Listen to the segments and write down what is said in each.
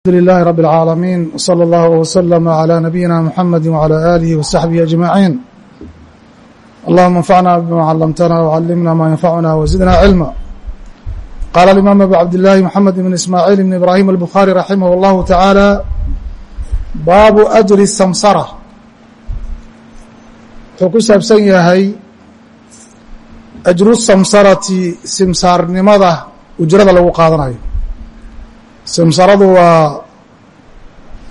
الحمد لله رب العالمين وصلى الله وسلم على نبينا محمد وعلى آله وصحبه أجمعين اللهم انفعنا بما علمتنا وعلمنا ما ينفعنا وزدنا علما قال الإمام أبو عبد الله محمد بن إسماعيل بن إبراهيم البخاري رحمه الله تعالى باب أجر السمسرة wuxuu ku saabsan yahay ajru samsarati simsaarnimada ujrada lagu qaadanayo simsaradu waa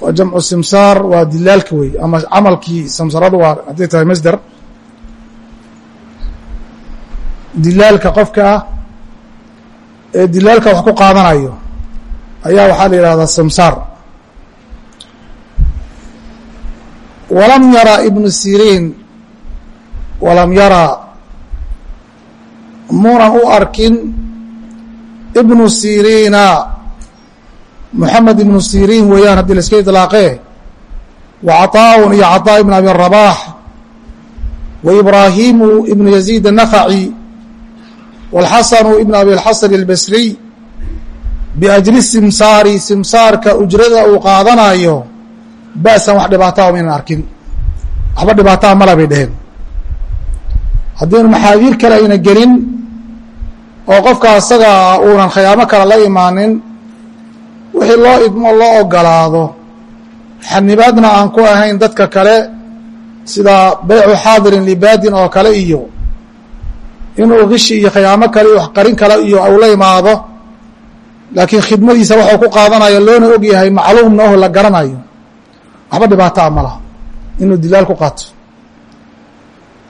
waa jamcu simsaar waa dilaalka wey ama camalkii samsaradu waa hadday tahay masder dilaalka qofka ah ee dilaalka wax ku qaadanayo ayaa waxaa la yihahdaa simsaar. Walam yara ibnu siriin walam yara muunan u arkin ibnu siriina moxamed ibnu siriin weeyaan haddii la iska iطlaaqee wa caطaaun iyo caطaa ibn abi rabaax wa ibraahimu ibnu yaziid الnakhaci wاlxasanu ibn abi اlxasan اlbasriy biajri simsaari simsaarka ujrada uu qaadanayo ba'san wax dhibaataa maynan arkin waxba dhibaataa mala bay dheheen haddiinu maxaadiir kale ayna gelin oo qofka asaga uunan khiyaamo kale la imaanin wixii loo idmo loo ogolaado. Xanibaadna aan ku ahayn dadka kale sida baycu xaadirin libaadin oo kale iyo inuu kishi iyo khiyaamo kale iyo qarin kale iyo uu la imaado. Laakiin khidmadiisa waxuu ku qaadanayo loona og yahay macluumna oho la garanayo. Waxba dhibaataa ma laha. Inuu dilaal ku qaato.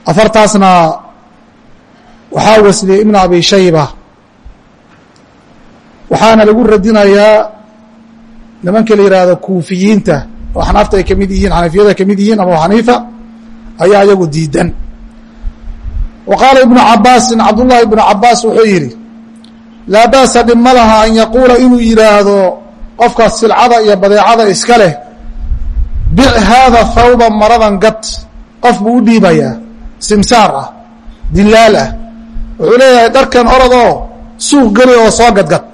Afartaasna waxaa wasliyey ibn abi shayba. Waxaana lagu radinayaa nimanka la yihahdo kuufiyiinta oo xanaafta ay ka mid yihiin xanafiyada ay ka mid yihiin abu xaniifa ayaa iyagu diidan. Wa qaala ibnu cabaasin cabdullahi ibnu cabaas wuxuu yidhi laa ba'sa dhib ma laha an yaquula inuu yidhaahdo qofka silcada iyo badeecada iska leh bic haada thawba maradan gad qof buu u dhiibayaa simsaar ah dilaal ah. Wuxuu leeyahay dharkan orodoo suuq geli oo soo gadgad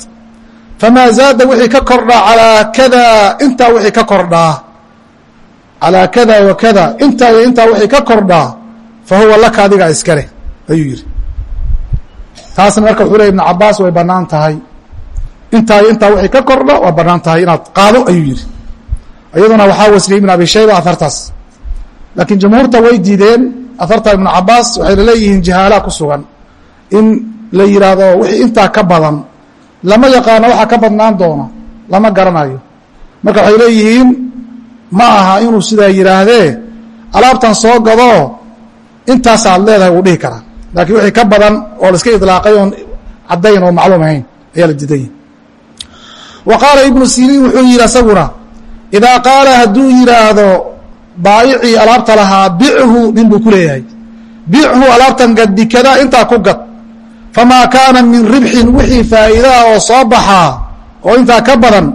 famaa zaada wixii ka kordhaa calaa kada intaa wixii ka kordhaa calaa kada wa kada intaa iyo intaa wixii ka kordhaa fa huwa laka adigaa iska leh ayuu yidhi taasna marka wuxuu ley ibnu cabaas way bannaan tahay intaa iyo intaa wixii ka kordha waa bannaan tahay inaad qaado ayuu yidhi iyaduna waxaa wasliyey ibn abi shayba afartaas laakiin jumhuurta way diideen afarta ibnu cabaas waxayna leeyihiin jahaalaa ku sugan in la yidhaahdo wixii intaa ka badan lama yaqaano waxaa ka badnaan doona lama garanayo. Marka waxay leeyihiin ma aha inuu sidaa yidhaahdee alaabtan soo gado intaasaad leedahay wuu dhihi karaa. Laakiin wixii ka badan oo la iska idlaaqay oon caddayn oo macluum ahayn ayaa la diiday wa qaala ibnu siriin wuxuu yidhi asaguna idaa qaala hadduu yidhaahdo baayicii alaabta lahaa bichu nin buu ku leeyahay. Bichu alaabtan gad intaa ku gad famaa kaana min ribxin wixii faa'iidaha oo soo baxaa oo intaa ka badan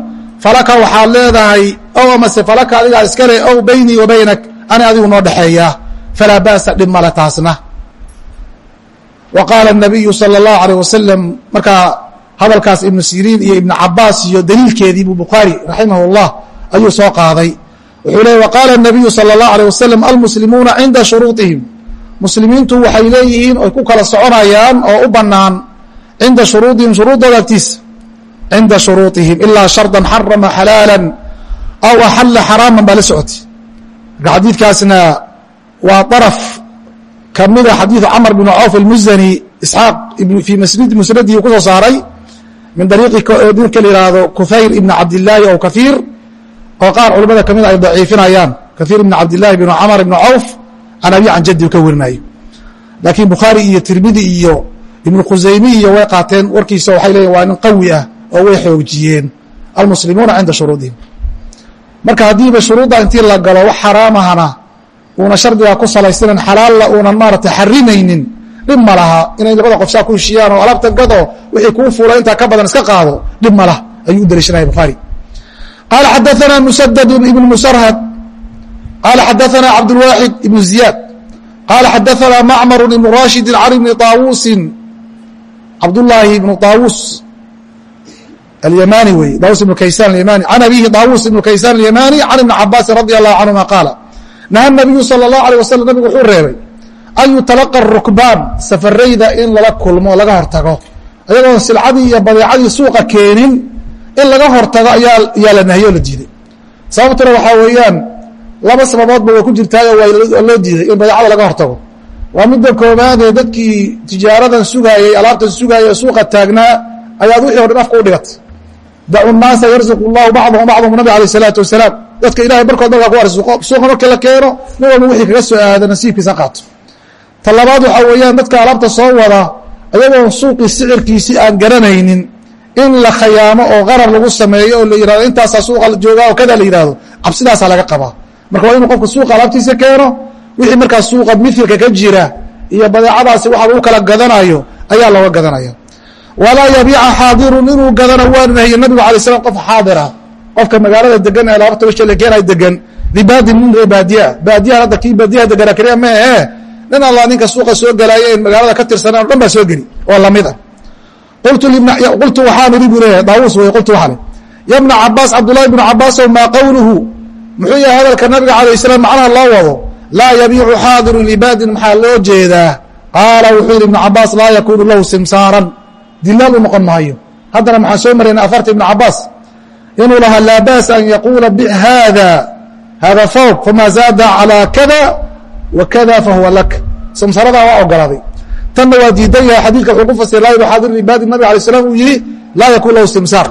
falaka waxaad leedahay ow amase falaka adigaa iska leh ow beynii wa baynak ani adigu noo dhexeeya falaa ba'sa dhib male taasna wa qaala الnabiyu salى الlahu alيه wasalam markaa hadalkaas ibnu siriin iyo ibnu cabaas iyo daliilkeedii buu bukhaari raximah اllah ayuu soo qaaday wuxuu leey waqaala الnabiyu salى الlahu alيه wasalam almuslimuuna cinda shuruuطihim muslimiintu waxay leeyihiin oy ku kala soconayaan oo u banaan cinda shuruudihim shuruuddooda agtiisa cinda shuruuطihim ilaa shardan xarama xalaala aw axala xaraaman baa la socotay. Marka xadiidkaasna waa daraf kamida xadiidu camr bn cawf almuzani isxaaq fii musnadihi ku soo saaray min dariiqi ninka la yihahdo kuhayr ibn cabdillaahi ow kahiir oo qaar culamada ka mid ay daciifinayaan. Kahiir ibn cabdillahi bn camr ibn cawf can abi can jaddi ka warinayo laakiin bukhaari iyo tirmidi iyo ibnu khusaymi iyo way qaateen warkiisa waxay leeyihiin waa nin qawi ah oo way xoojiyeen. Almuslimuuna cinda shuruudihim. Marka haddiiba shuruudda intii la galo wax xaraamahana uuna shardigaa ku salaysanan xalaalla uunan maarata xarimaynin dhib ma laha. Inay labada qof ku heshiyaan oo alaabta gado wixii kuu fuula intaa ka badan iska qaado dhib ma lah ayuu u daliishanaya bukhaari qaala xadaثana musadad ibn musarhad qala xadaana cabdulwaaxid ibnu ziyaad qaala xadaana macmaru ibnu rashidin can ibni aawusin cabdullaahi ibnu aawuus alyamani weye daawus ibnu kaysaan ayamani can abiihi daawuus ibnu kaysaan alyamani can ibni cabaasin radi allahu canhuma qaala naha nabiyu sala allahu alيh wasalam nabigu wuxuu reebay an yutalaqa rukbaan safarayda in lala kulmo laga hortago ayagoon silcadii iyo badeecadii suuqa keenin in laga hortago ayaa la nahyo o la diiday sababtuna waxaa weeyaan laba sababoodba way ku jirtaayo loo diiday in badeecada laga hortago. Waa midda koobaadee dadkii tijaaradan sugaayey alaabtan sugaayay suuqa taagnaa ayaad wixii o dhan afka u dhigatay dacu naasa yarzuqu llahu bacdahum bacdahum nabi alayh isalaatu wasalaam. Dadka ilahay barkood markaa ku arsuqo suuqa marka la keeno nin walba wixii kaga soo aada nasiibkiisa qaato. Ta labaad weeyaan dadka alaabta soo wada ayagoon suuqii sicirkiisii aan garanaynin in la khayaamo oo qarar lagu sameeyo oo la yihahdo intaasaa suuqa joogaa oo kada la yihahdo cabsidaasaa laga qabaa marka waa inuu qofka suuqa alaabtiisa keeno wixii markaa suuqa mifilka ka jira iyo badeecadaasi waxa lagu kala gadanayo ayaa looga gadanaya walaa yabiica xaadirun inuu gadana waa nahiye nabigu alay slam qof xaadira qofka magaalada degan ee laabta wisha la keenay degan libaadin min ree baadiyaha hadda kii baadiyaha degana keliya ma ahe. Nin alla ninka suuqa soo gelaaye en magaalada ka tirsaneen o dhan baa soo geli. Oo la mid ah. Qultu waxaan iri buu leeyahay daawuus wey qultu waxaan ya bna cabaas cabdullahi bnu cabaasow maa qowluhu muxuu yahay hadalka nabiga alayh salaam macnaha loo wado laa yabiicu xaadirun libaadin maxaa loo jeedaa? Qaala wuxuu yidhi ibnu cabaas laa yakuunu lahu simsaaran. Dilaal u noqon maayo. Haddana maxaan soo marayna afarta ibnu cabaas inuu lahaa laa baasa an yaquula haada hada fawq famaa zaada calaa kada wa kada fahuwa lak. Samsaradaa waa ogolaaday. Tanna waa diidan yahay xadiidka wuxuu ku fasira laa yabiicu xaadirun libaadin nabig alay slam uu yihi laa yakun lahu simsaar.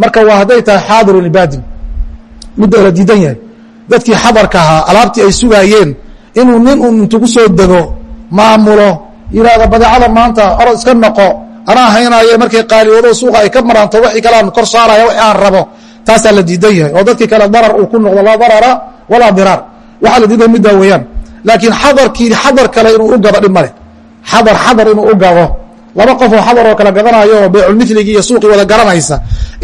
Marka waa hadday tahay xaadirun libaadin midda la diidan yahay. Dadkii xadarka ahaa alaabtii ay sugaayeen inuu nin un intugu soo dego maamulo yihahdo badeecada maanta orod iska noqo anaa haynaayo markay qaaliwoodo suuqa ay ka maraanto wixii kale aan kor saaraya wixii aan rabo. Taasaa la diidan yahay. Oo dadkii kale darar uu ku noqdo laa darara walaa diraar. Waxaa la diidan middaa weeyaan. Laakiin xadarkii xadar kale inuu u gado dhib male xadar inuu u gado laba qof oo xadar oo kala gadanayo oo bayculmithligi iyo suuqii wada garanaysa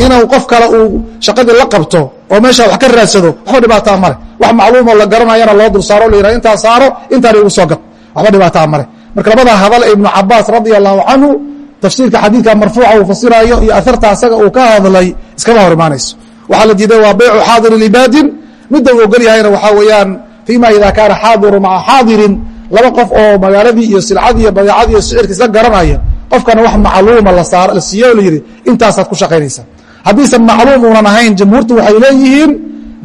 inuu qof kale uu shaqadii la qabto oo meesha wax ka raadsado waxba dhibaataa male wax macluumoo la garanayana loo dul saaro la yihah intaa saaro intaan igu soo gad waxba dhibaataa male marka labada hadal ibnu cabaas radia allahu canhu tafsiirka xadiidka marfuuca uu fasiraayo iyo aharta asaga uu ka hadlay iskama hor imaanayso waxaa la diiday waa beycu xaadiri libaadin. Midda uu ogol yahayna waxaa weeyaan fima ida kaana xaadiru maca xaadirin laba qof oo magaaladii iyo silcadii iyo badeecadii iyo sicirka isla garanaya qofkana wax macluuma la siiye oo la yidhi intaasaad ku shaqaynaysa. Haddiisan macluum uunan ahayn jamhuurtu waxay leeyihiin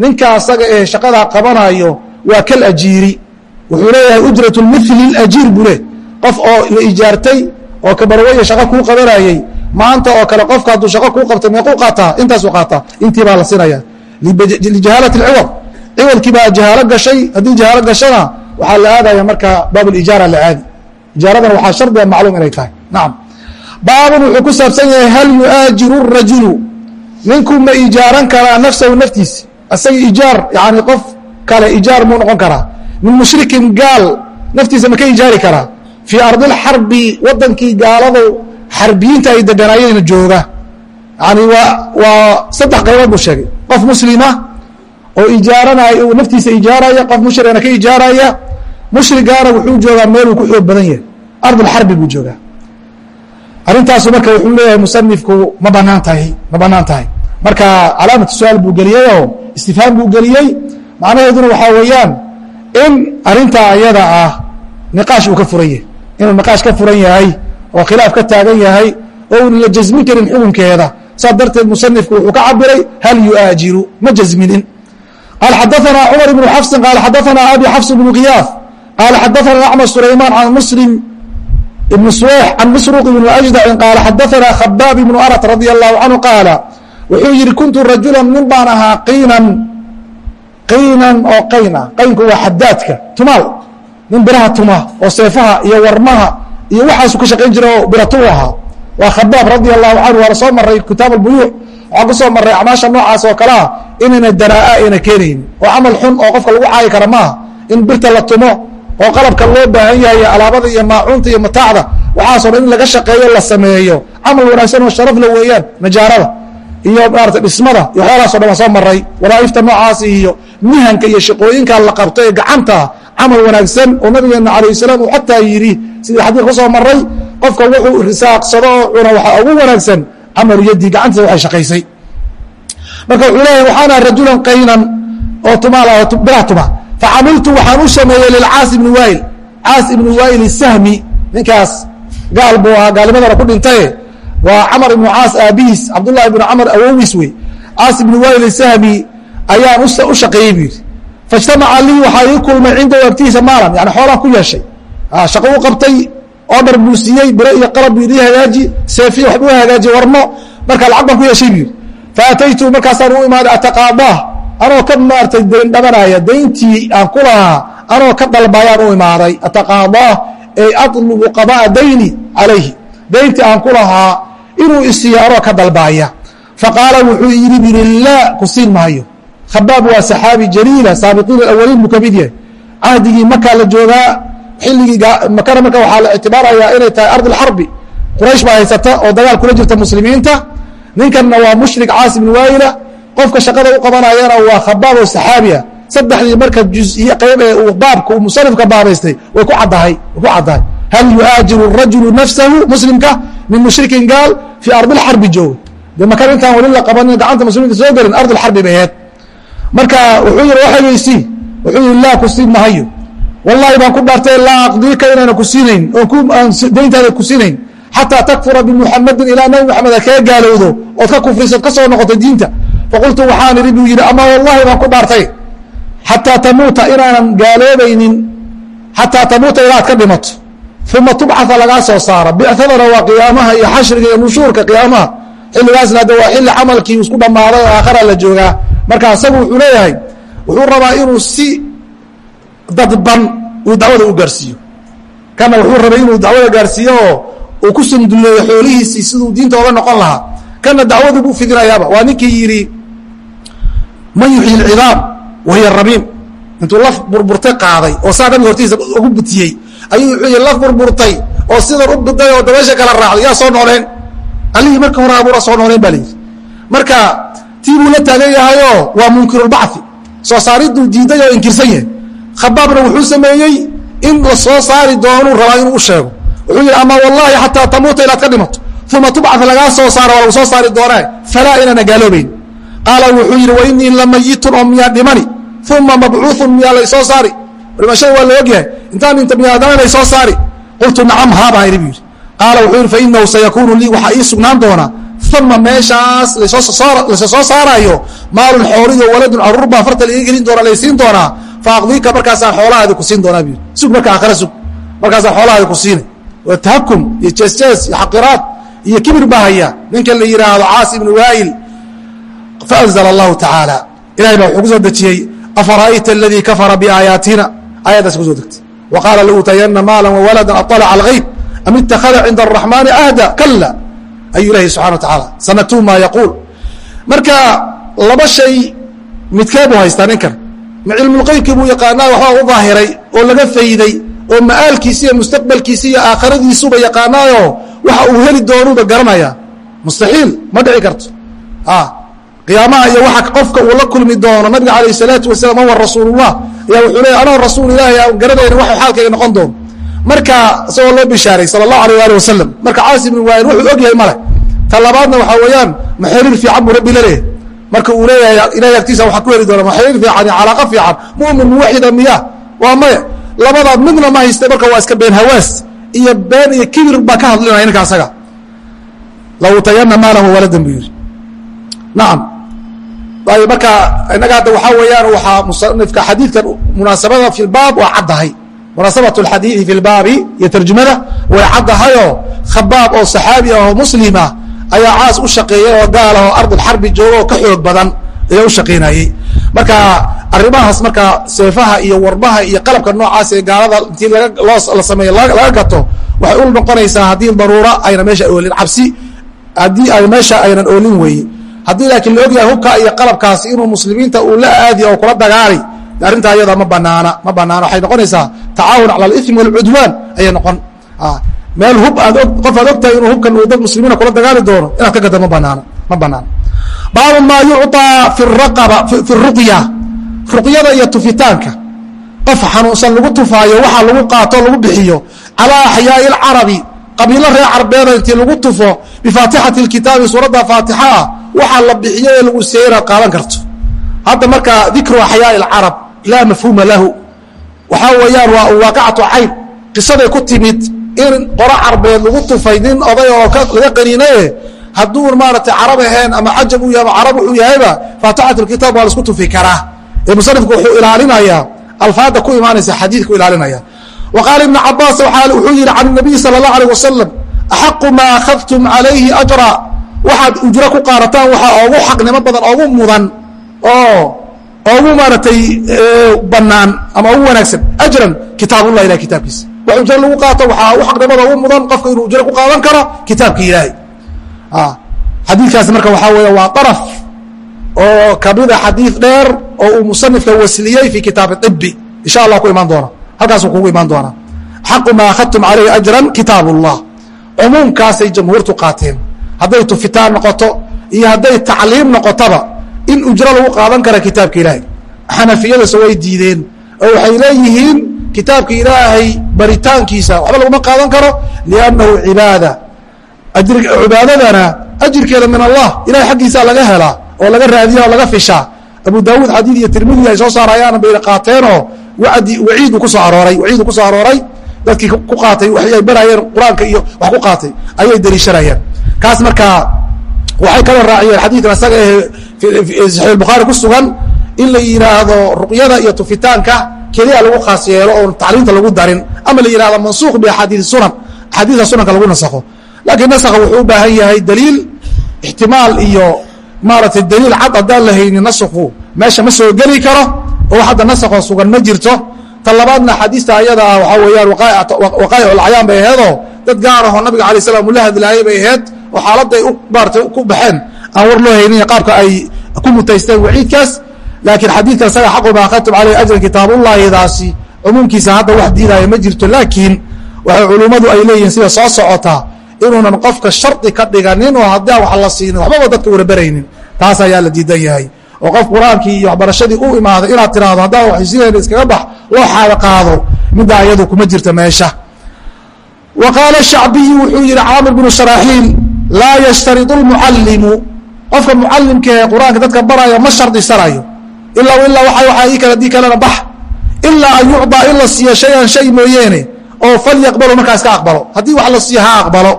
ninka asaga ee shaqadaa qabanayo waa kal ajiiri. Wuxuu leeyahay ujrat mili ajiir buu le qof oo la ijaartay oo kabarweye shaqo kuu qabanayey maanta oo kale qofka hadduu shaqo kuu qabtay meequu qaataa? Intaasuu qaataa. Intii baa la sinaya. Lijahaalati ciwad ciwadkii baa jahaalo gashay. Haddii jahaalo gashana waxaa la aadaya marka baab ijaara la aadi. Ijaaradana waxaa shardiga macluum inay tahay nacam baabun wuxuu ku saabsan yahay hal yu'aajiru rajulu? Ninku ma ijaaran karaa nafsahu naftiisi asaga ijaar yani qof kale ijaar muu noqon karaa. Min mushrikin gaal naftiisa ma ka ijaari karaa. Fii ardilxarbi wadankii gaaladu xarbiyiinta ay deganaayeenna jooga. Yani waa waa saddex qaybood buu sheegay. Qof muslima oo ijaaranay uu naftiisa ijaaraya qof mushrigana ka ijaaraya mushrigaana wuxuu joogaa meeluu ku xoog badan yahay. Ardulxarbi buu joogaa arintaasu marka wuxuu leeyahay musanifku ma bannaan tahay ma bannaan tahay. Marka calaamatu su'aal buu geliyeyoo istifhaam buu geliyey. Macnaheeduna waxaa weeyaan in arintaa ayada ah niqaash uu ka furan yahay inuu niqaash ka furan yahay oo khilaaf ka taagan yahay oo una la jasmin karin xukunkeeda. Saas darteed musanifku wuxuu ka cabiray hal yuaajiru? Ma jasminin qaal xadaanaa cumar ibnu xafsin qaal xadaanaa abi xafs bnu kiyaaf qaal xadaanaa acma sulaymaan can muslim ibn suweyx can masruuq ibn ajdacin qaala xadaثana khabaab ibnu arat radi allahu canhu qaala wuxuu yihi kuntu rajulan nin baan ahaa qiinan qiinan oo qayna qaynku waa xadaadka tumaal. Nin biraha tuma oo seefaha iyo warmaha iyo waxaasu ka shaqayn jira oo biratu ahaa. Waa khabaab radi allahu canhu waana soo maray kitaab albuyuuc. Waxaan ku maray acmaasha noocaas oo kalea inayna daraa'a ayna keenayn oo camal xun oo qofka lagu caayi kara maaha in birta la tumo oo qalabka loo baahan yahay alaabada iyo maacuunta iyo mataacda waxaasoo dhan in laga shaqeeyo la sameeyo. Camal wanaagsan oo sharafla weeyaan najaarada iyo maarata dhismada iyo waxyaalahaso dhan waan soo maray wadaaifta noocaasi iyo mihanka iyo shaqooyinka la qabto ee gacanta camal wanaagsan oo nabigeena alayh salaam uu xataa yidhi sidii xadiik ku soo maray qofka wuxuu risaaqsado oo cuna waxaa ugu wanaagsan camalu yadii gacantiisa waxay shaqaysay. Marka wuxuu leeyahay waxaana rajulan qaynan oo tumaal bilah tuma facamiltu waxaan u sameeyey lilcaas ibni wail caas ibni wail sahmi ninkaas gaal buu ahaa. gaalimadana ku dhintaye waa camar ibnu caas aabihiis. Cabdullahi ibnu camar awowiis wey. caas ibni wail sahmi ayaan u shaqeeyey bu yidhi. faijtamaca lii waxaa ii kulmay cindahu agtiisa maalan yani xoolaan ku yeeshay. shaqo u qabtay. odhar buu siiyey. biro iyo qalab buu ii hagaaji. seefiya waxbuu hagaajiye warmo. marka lacag baan ku yeeshay bu yidhi. faataytu markaasaan u imaaday ataqaadah anoo ka maartay dayn dhabanaya dayntii aan ku lahaa anoo ka dalbayaan u imaaday. Ataqaadah ay alubu qadaa dayni calayhi. Dayntii aan ku lahaa inuu isiiyo anoo ka dalbaaya. Faqaala wuxuu yidhi biri laa ku siin maayo. Khabaab waa saxaabi jaliila saabiqiin awaliin buu ka mid yahay. Cahdigii makaa la joogaa xilligii makana marka waxaa la ictibaarayaa inay tahay ardi quraysh baa haysata oo dagaal kula jirta muslimiinta. Ninkanna waa mushrik caas ibn waayila qofka shaqada u qabanayana waa khabaab oo saxaabiya saddexdii marka juziye qayb ee baabka musanifka baabaystay way ku caddahay hal yuhaajiru rajulu nafsahu muslimka min mushrikin gaal fii ardi lxarbi jooga de makan intaan weli la qabanin gacanta muslimiinta soo gelin ardi lxarbi bay aheed marka wuxuu yihi waxageysii wuxuu yihi laa ku siin mahayo wallahi baan ku dhaartay laa aqdiika inaana ku siinayn dayntaada ku siinayn xataa takfura bimuxamadin ilaa nabi maxamed a kaga gaalowdo ood ka kufrisood ka soo noqoto diinta faqultu waxaan idhi buu yidhi ama wallahi baan ku dhaartay xataa tamuuta inaanan gaaloobaynin xataa tamuuta ilaa ad ka dhimato uma tubcaa lagaa soo saara bicadana waa qiyaamaha iyo xashriga iyo nushuurka qiyaamaha xilligaasna de waa xilli camalkii isku dhammaaday aakhara la joogaa marka asagu wuxuu leeyahay wuxuu rabaa inuu si dadban uu dacwada u gaarsiiyo kana wuxuu rabay inuu dacwada gaarsiiyo oo uu ku sanduleeyo xoolihiisii siduu diinta oga noqon lahaa kana dacwadu buu fidinayaaba waa ninkii yidhi man yuxyi lcidaam wahiya rabiim. Intuu laf burburtay qaaday oo saa nabiga hortiisa ugu butiyey ayuu wuxuu yihi laf burburtay oo sidan u biday oo dabeesha kala raacday yaa soo nooleen allihii marka hore abuura soo nooleen baa layidhi marka tii buu la taagan yahayoo waa munkirulbacfi soo saariduu diiday oo inkirsan yahay. Khabaabna wuxuu sameeyey in la soo saari doonuu rabaa inuu u sheego. Wuxuu yidhi ama wallahi xataa tamuuta inaad ka dhimato uma tubcad lagaa soo saaro waa lagu soo saari doonaa falaa inaana gaaloobayn qaala wuxuu yidhi wa inii lamayitun oo miyaa dhimani uma mabcuuثun miyaa laysoo saari. Dhimashada waa la ogyahay intaan dhinta miyaadana laysoo saari. Qultu nacam haa baan idhi bu yidhi. Qaala wuxuu yidhi fainahu sayakuunu lii waxaa ii sugnaan doona uma meeshaas la soo soo saaraayo maalun xooliyo waladun carruur baa farta laiga gelin doona laysiin doonaa. Faaqdiika markaasaan xoolahaadi ku siin doonaa bu yidhi. Sug marka aakhare sug. Markaasaan xoolahaadi ku siinay. Waa tahakum iyo jeesjees iyo xaqiraad iyo kibir baa haya ninka la yidhaahdo caas ibnu waa'il faanzla allahu tacaala ilahay baa wuxuu ku dejiyey afara'ayta aladii kafara biaayaatina aayaddaas ku soo degtay wa qaala maala wawaladan aطalaca algayb am ittakhada cinda araxmaani ahda kala ayuu ilahi subxana wa tacaala sanaktuu maa yaquul marka laba shay midkee buu haystaa ninkan ma cilmulqeybkii buu yaqaanaa waxbaa u daahiray oo laga fayday oo ma'aalkiisi iyo mustaqbalkiisi iyo aakhiradiisuba yaqaanaayo waxa uu heli doonuuba garanaya mustaxiil ma dhici karto qiyaamaha iyo waxa qofka uu la kulmi doono nabiga calayh salaatu wasalaam huwa rasuulullah. Ayaa wuxuu leeya anoo rasuul ilaahi aan garanayna waxa xaalkayga noqon doono marka isagoo loo bishaaray sala allahu alayh ali wasalam marka caasi ibnu waayil wuxuu og yahay male ta labaadna waxaa weeyaan ma xiriir fiican buu rabbi la leeyahay. Marka uu leeyahay ilahay agtiisa waxaa ku heli doona ma xiriir fiican iyo calaaqa fiican mu'min muwaxida miya waa maya. Labadaad midna ma haysta marka waa iska been hawaas iyo been iyo kibir baa ka hadlinaya ninka asaga. Lautayana maalan wawaladan buu yidhi. Nacam waayo marka innaga hadda waxaa weeyaan waxaa musanifka xadiidkan munaasabada fi lbaab waa caddahay. Munaasabat alxadiidi fi lbaabi iyo tarjumada way caddahayoo khabaab oo saxaabi ah oo muslima ayaa caas u shaqeeyay oo gaal ah oo ardulxarbi jooga oo ka xoog badan ayaa u shaqaynayey marka arrimahaas marka seefaha iyo warmaha iyo qalabka noocaas ee gaalada intii la sameeyo laga gato waxay u noqonaysaa haddii daruura ayna meesha oolin cabsi haddii meesha aynan oolin weeye haddii laakiin la ogyahay hubka iyo qalabkaasi inuu muslimiinta uu la aadi oo kula dagaali arrintaa iyada ma banaana ma banaana. Waxay noqonaysaa tacaawun cala alithmi walcudwaan ayay noqon. Meel hub aad qof aad ogtahay inuu hubkan uu dad muslimiina kula dagaali doono inaad ka gada ma banaana ma banaana. Baabu maa yucطaa fi ruqya ruqyada iyo tufitaanka. Qof xanuunsan lagu tufaayo waxa lagu qaato lagu bixiyo. Calaa axyaai alcarabi qabiilo reer carbeeda intii lagu tufo bifaatixati اkitaabi suuradda faatixa ah waxaa la bixiyay lagu siiyey inaad qaadan karto. Hadda markaa dikru axyaai alcarab laa mafhuuma lahu. Waxaa weeyaan waa waaqicatu cayn. Qisaday ku timid in qoro carbeed lagu tufay nin oday oo laga qaniinaye hadduun maaragtay carab ahayn ama cajab uu yahay ama carab wuxuu yahayba faatixat alkitaab waa la tufi karaa. Ee musanifku wuxuu ilaalinayaa alfaadda ku imaanaysa xadiidku ilaalinaya. Wa qaala ibnu cabaas wuxuu yidhi can nabiyi sala allah alيh wasalam axaqu maa akhadtum calayhi waxaad ujro ku qaarataan waxaa oogu xaqnimo badan oogu mudan oo oogu maaratay banaan ama ugu wanaagsan. Ajran kitaabullah ilah kitaabkiisa. Wax ujro lagu qaato waxaa u xaqnimada ugu mudan qofka inuu ujro ku qaadan karo kitaabka ilaahay. Xadiikaasi marka waxaa weeye waa araf oo kamida xadiid dheer oo uu musanifka wasliyey fi kitaabi ibi insha allah ku imaan doona halkaasuu kugu imaan doonaa. Xaqu maa akhadtum calayhi ajran kitaab ullah cumuumkaasay jamhuurtu qaateen hadday tufitaan noqoto iyo hadday tacliim noqotaba in ujro lagu qaadan kara kitaabka ilaahay. Xanafiyadase way diideen oo waxay leeyihiin kitaabka ilaahay baritaankiisa waxba laguma qaadan karo liannahu cibaada. Cibaadadana ajirkeeda min allah ilahay xaggiisaa laga helaa oo laga raadiya oo laga fishaa abu daawuud xadiid iyo tirmidi ay soo saarayaan bayna qaateenoo waciidu ku soo arooray waciidu ku soo arooray. Dadkii ku qaatay waxay barayeen qur'aanka iyo wax ku qaatay ayay dariishanayeen kaas markaa waxay kaloo raaciyeen xadiidkan isaga ee saxiix bukhaari ku sugan in la yidhaahdo ruqyada iyo tufitaanka keliya lagu khaas yeelo oon tacliimta lagu darin ama la yidhahdo mansuuq biaxaadiid sunan axaadiida sunanka lagu nasakho. Laakiin nasakha wuxuu u baahan yahay daliil ixtimaal iyo maaratay daliil cad haddaan la haynin nasku meesha ma soo geli karo oo hadda nasakoo sugan ma jirto. Ta labaadna axaadiista ayada ah waxaa weeyaan waqaa'ic ulcayaan bay aheedoo dad gaar ahoo nabiga alay slam ula hadlaayay bay aheyd oo xaaladday maarata ku baxeen aan war loo haynin qaabka ay ku mutaysteen waciidkaas. Laakiin xadiidkan isaga xaqu ma akhadtum caleyh ajran kitaabullahidaasi cumuumkiisa hadda wax diidaya ma jirto. Laakiin waxay culummadu ay leeyihiin sida soo socota inuunan qofka shardi ka dhiganin oo haddii wax la siinin waxbaba dadka waraberaynin taas ayaa la diidan yahay. Oo qof qur'aankii iyo waxbarashadii u imaaday inaad tiraahdo haddaan waxaysiinayn iskaga bax loo xaalo qaado. Middaa iyadu kuma jirta meesha. Wa qaala shacbiyu wuxuu yihi caamir bnu sharaaxiil laa yashtaridu lmucallimu qofka mucalimka ee qur'aanka dadka baraya ma shardisanayo ilaa ilaa waa waa ii kale dii kalena bax. Ilaa an yucdaa in la siiyo shay-an shay mooyeene oo falyaqbalo markaa iska aqbalo. Haddii wax la siiyo ha aqbalo.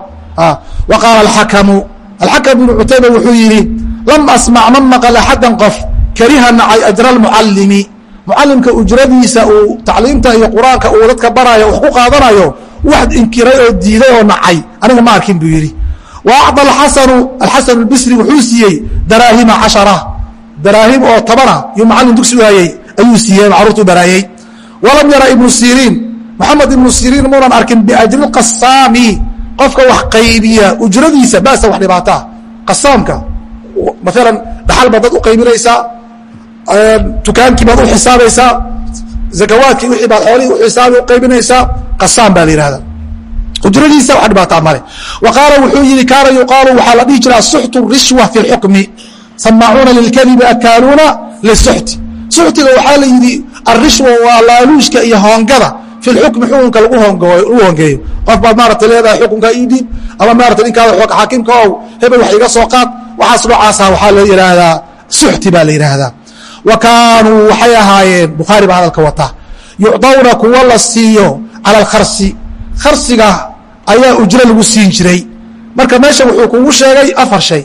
Wa qaala alxakamu alxakam bnu cutayba wuxuu yidhi lam asmac ma maqal axadan qof kariha nacay ajra lmucalimi mucalimka ujradiisa uu tacliimta iyo qur'aanka uu dadka baraayo wax ku qaadanayo wax inkiray oo diiday oo nacay. Aniga ma arkin buu yidhi alxasan albisri wuxuu siiyey daraahima cashara daraahim oo tabana yuu macalin dugsi waayey ayuu siiyey macruurtu baraayey walam yara ibnu siriin moxamed ibnu siriin muunan arkin biajri qasaami qofka wax qaybiya ujradiisa basa wax dhibaataa qasaamka maalan dhaxal baad dad u qaybinaysaa dukaankii baad u xisaabaysaa zakawaadkii wixii baad xoolihii uxisaabi u qaybinaysaa qasaam baa la yihahda ujradiisa wax dhibaataa male. Wa qaala wuxuu yihi kaana yuqaalu waxaa la dhihi jira asuxtu rishwa fi lxukmi samaacuuna lilkadibi akaaluuna lisuxti suxtiga waxaa la yidhi arishwa waa laaluushka iyo hoongada fi lxukmi xukunka lagu hongeeyo. Qof baad maarata leedahay xukunka ii dhiib ama maarata ninkaada xaakimka ow hebel wax iga soo qaad waxaas noocaasa waxaa la yidhaahdaa suxti baa la yidhaahdaa. Wa kaanuu waxay ahaayeen bukhaari baa hadalka wata yucdawna kuwa la siiyo cala alkharsi kharsiga ayaa ujro lagu siin jiray. Marka meesha wuxuu kugu sheegay afar shay.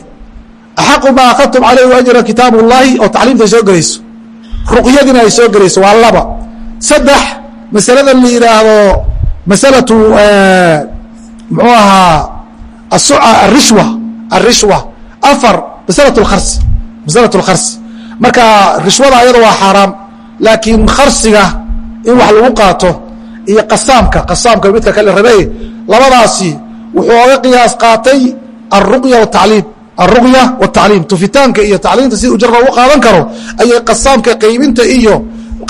Axaqu maa akhadtum calayhi ajra kitaab ullaahi oo tacliimta ay soo gelayso. Ruqyadiina ay soo gelayso waa laba. Saddex masalada la yidhaahdo masalatu muxuu ahaa arishwa arishwa afar masalat lkarsi masalat lkarsi marka rishwada ayada waa xaaraam laakiin kharsiga in wax lagu qaato iyo qasaamka. Qasaamka midka kale rabey labadaasi wuxuu oga qiyaas qaatay aruqya watacliim alruqya watacliim tufitaanka iyo tacliimta si ujra lagu qaadan karo ayay qasaamka qaybinta iyo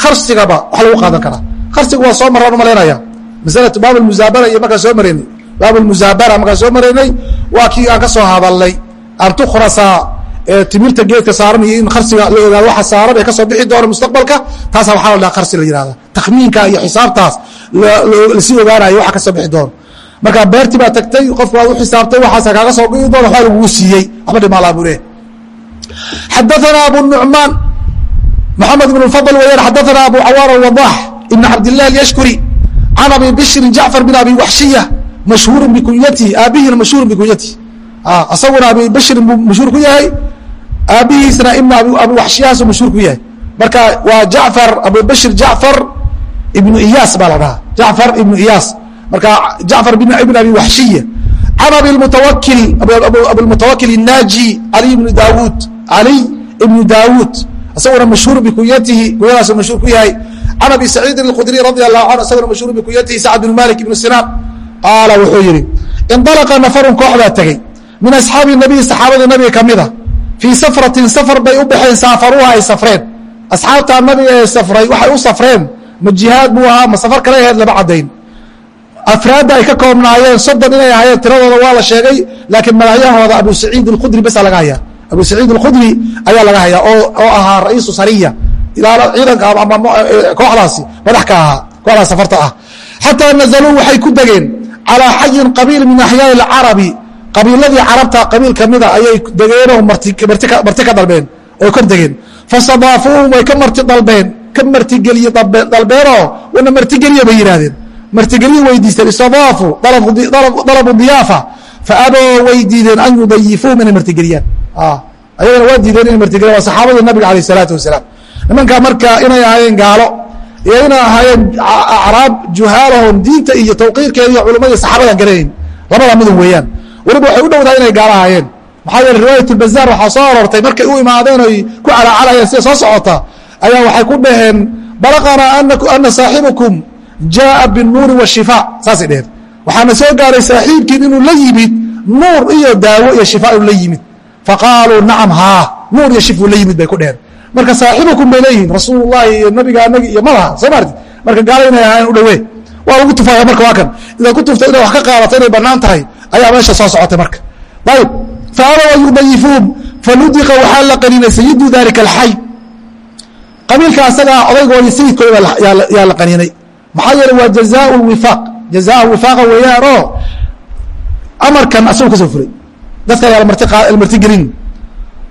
karsigaba wax lagu qaadan karaa. Karsiga waa soo maraan u malaynaya masalatu baab muzaabara iyo markaan soo maraynay baab muzaabara markaan soo maraynay waa kii aan ka soo hadalnay. An tukhrasa timirta geedka saaran iyo in karsiga la ogaado waxa saaran ee ka soo bixi doona mustaqbalka taasa waxaa la dhaha karsi la yihahda takhmiinka iyo xisaabtaas la sii ogaanayo waxa ka soo bixi doono markaa beertii baa tagtay qofku waad u xisaabtay waxaasa kaaga soo gii doona waxaa lagugu siiyey. Waxba dhimaalaa buu leeyahy abu nucmaan maxamed bn fadl weyaan xadaثana abu cawaar wadax ibn cabdilah alyashkuri can abi bishrin jacfar bin abi waxshiya mashhuuru bikunyatihi aabihina mashhuuru bikunyatihi isaguna abi bishrin buu mashhuur ku yahay aabihiisna ibn abi waxshiyahaasu mashhuur ku yahay. Marka waa jacfar abu bishir jacfar ibnu iyaas baa la dhahaa. Jacfar ibnu iyaas marka jacfar ibn abi waxshiya can abimutawakil abulmutawakil inaaji ali ibnu daawuud ali ibnu daawuud isaguna mashhuur bikunyatihi kunyadaasuu mashhuur ku yahay. Can abi saciidin اqudriy radi alahu anhu isaguna mashhuur bikunyatihi sacd bn malik ibnu sinaan. Qaala wuxuu yihi indalaqa nafarun kooxbaa tegey. Min asxaabi nabiyi saxaabadii nabiga ka mida fii safratin safar bay u baxeen saafaruuha ay safreen. Asxaabtaa nabiga ee safray waxay u safreen ma jihaad buu ahaa ma safar kale ahayd lama caddayn. Afraadda ay ka koobnaayeen soddon inay ahaayeen tiradooda waa la sheegay laakiin magacyahooda abu saciid alkhudri basa laga hayaa. Abu saciid alkhudri ayaa laga hayaa oo ahaa ra'iisu sariya. Ilaa ciidanka ama e, e, kooxdaasi madaxka ahaa kooxdaas safarta ah. Xataa nazaluu waxay ku degeen calaa xayin qabiil min axyaai alcarabi. Qabiiladii carabta qabiil ka mida ayay degeenoo marti ka dalbeen oo kor degeen. Fasadaafuu way ka marti dalbeen ka martigeliye dalbeenoo wana martigeliye bay yidhaahdeen martigeliye weydiisteen istadaafu dalabu diyaafa. Faaboo way diideen an yudayifuuhum inay martigeliyaan. Ayagana waa diideen inay martigeliyan waa saxaabadii nabiga alayh isalaatu wasalaam. Nimankaa marka inay ahaayeen gaalo iyo inay ahaayeen acraab juhaalahom diinta iyo tawqiirkeeda iyo culumadii saxaabadan garanayn labada midun weeyaan. Weliba waxay u dhowdahay inay gaalo ahaayeen. Maxaa yeele riwaayat lbazaar waxaa soo aroortay markay u imaadeen oy ku calaacalayeen sida soo socota ayaa waxay ku dhaheen balaqanaa ana saaxibukum jaaa binuuri washifaa saasay dheheen waxaana soo gaaray saaxiibkiin inuu la yimid nuur iyo daawo iyo shifaa inuu la yimid. Faqaaluu nacam haa nuur iyo shifuu la yimid bay ku dheheen marka saaxibukum bay leeyihiin rasuulullahi iyo nabiga anagi iyo malaha soo marka gaalo inay ahaayeen u waa lagu tufaya marka waa kan. Idaad ku tufta inay wax ka qaadato inay bannaan tahay ayaa meesha soo socotay marka. Ayib faabow an yudayifuun faludiqa waxaa la qaninay sayidu dalika alxay qabiilka asagaa odaygoodii sayidkooda yaa la qaninay. Maxaa yeele waa jazaa wifaaq. Jazaa wifaaqa weeyaan oo amarkan asagoo ka soo fulay dadka ayaa martigelin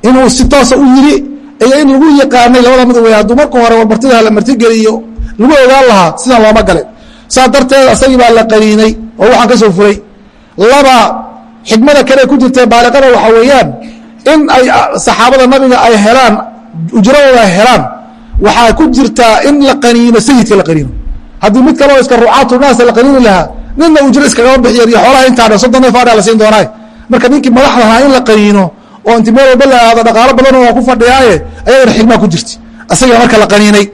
inuu si toosa u yiri iyo in lagu yaqaanay labada mid wey hadduu hore martida la martigeliyo lagu ogaan lahaa sidan looma gale saa darteed asagii baa la qaniinay oo waxaan ka soo fulay laba xikmada kale ku jirta baaliqada waxaa weeyaan in ay saxaabada nabiga ay helaan ujradooda helaan waxaa ku jirtaa in la qaniino sayidka la qaniino. Haddii mid kaleo iska rucaatu naasa la qaniini lahaa nina ujro iskagama bixiyeen iyo xoolaha intaa soddon neef la siin doonaaye marka ninkii madaxda ahaa in la qaniino oo inti meel walba la aado dhaqaalo badanoo waa ku fadhiyaaye ayagana xigmaa ku jirta asaga marka la qaniinay.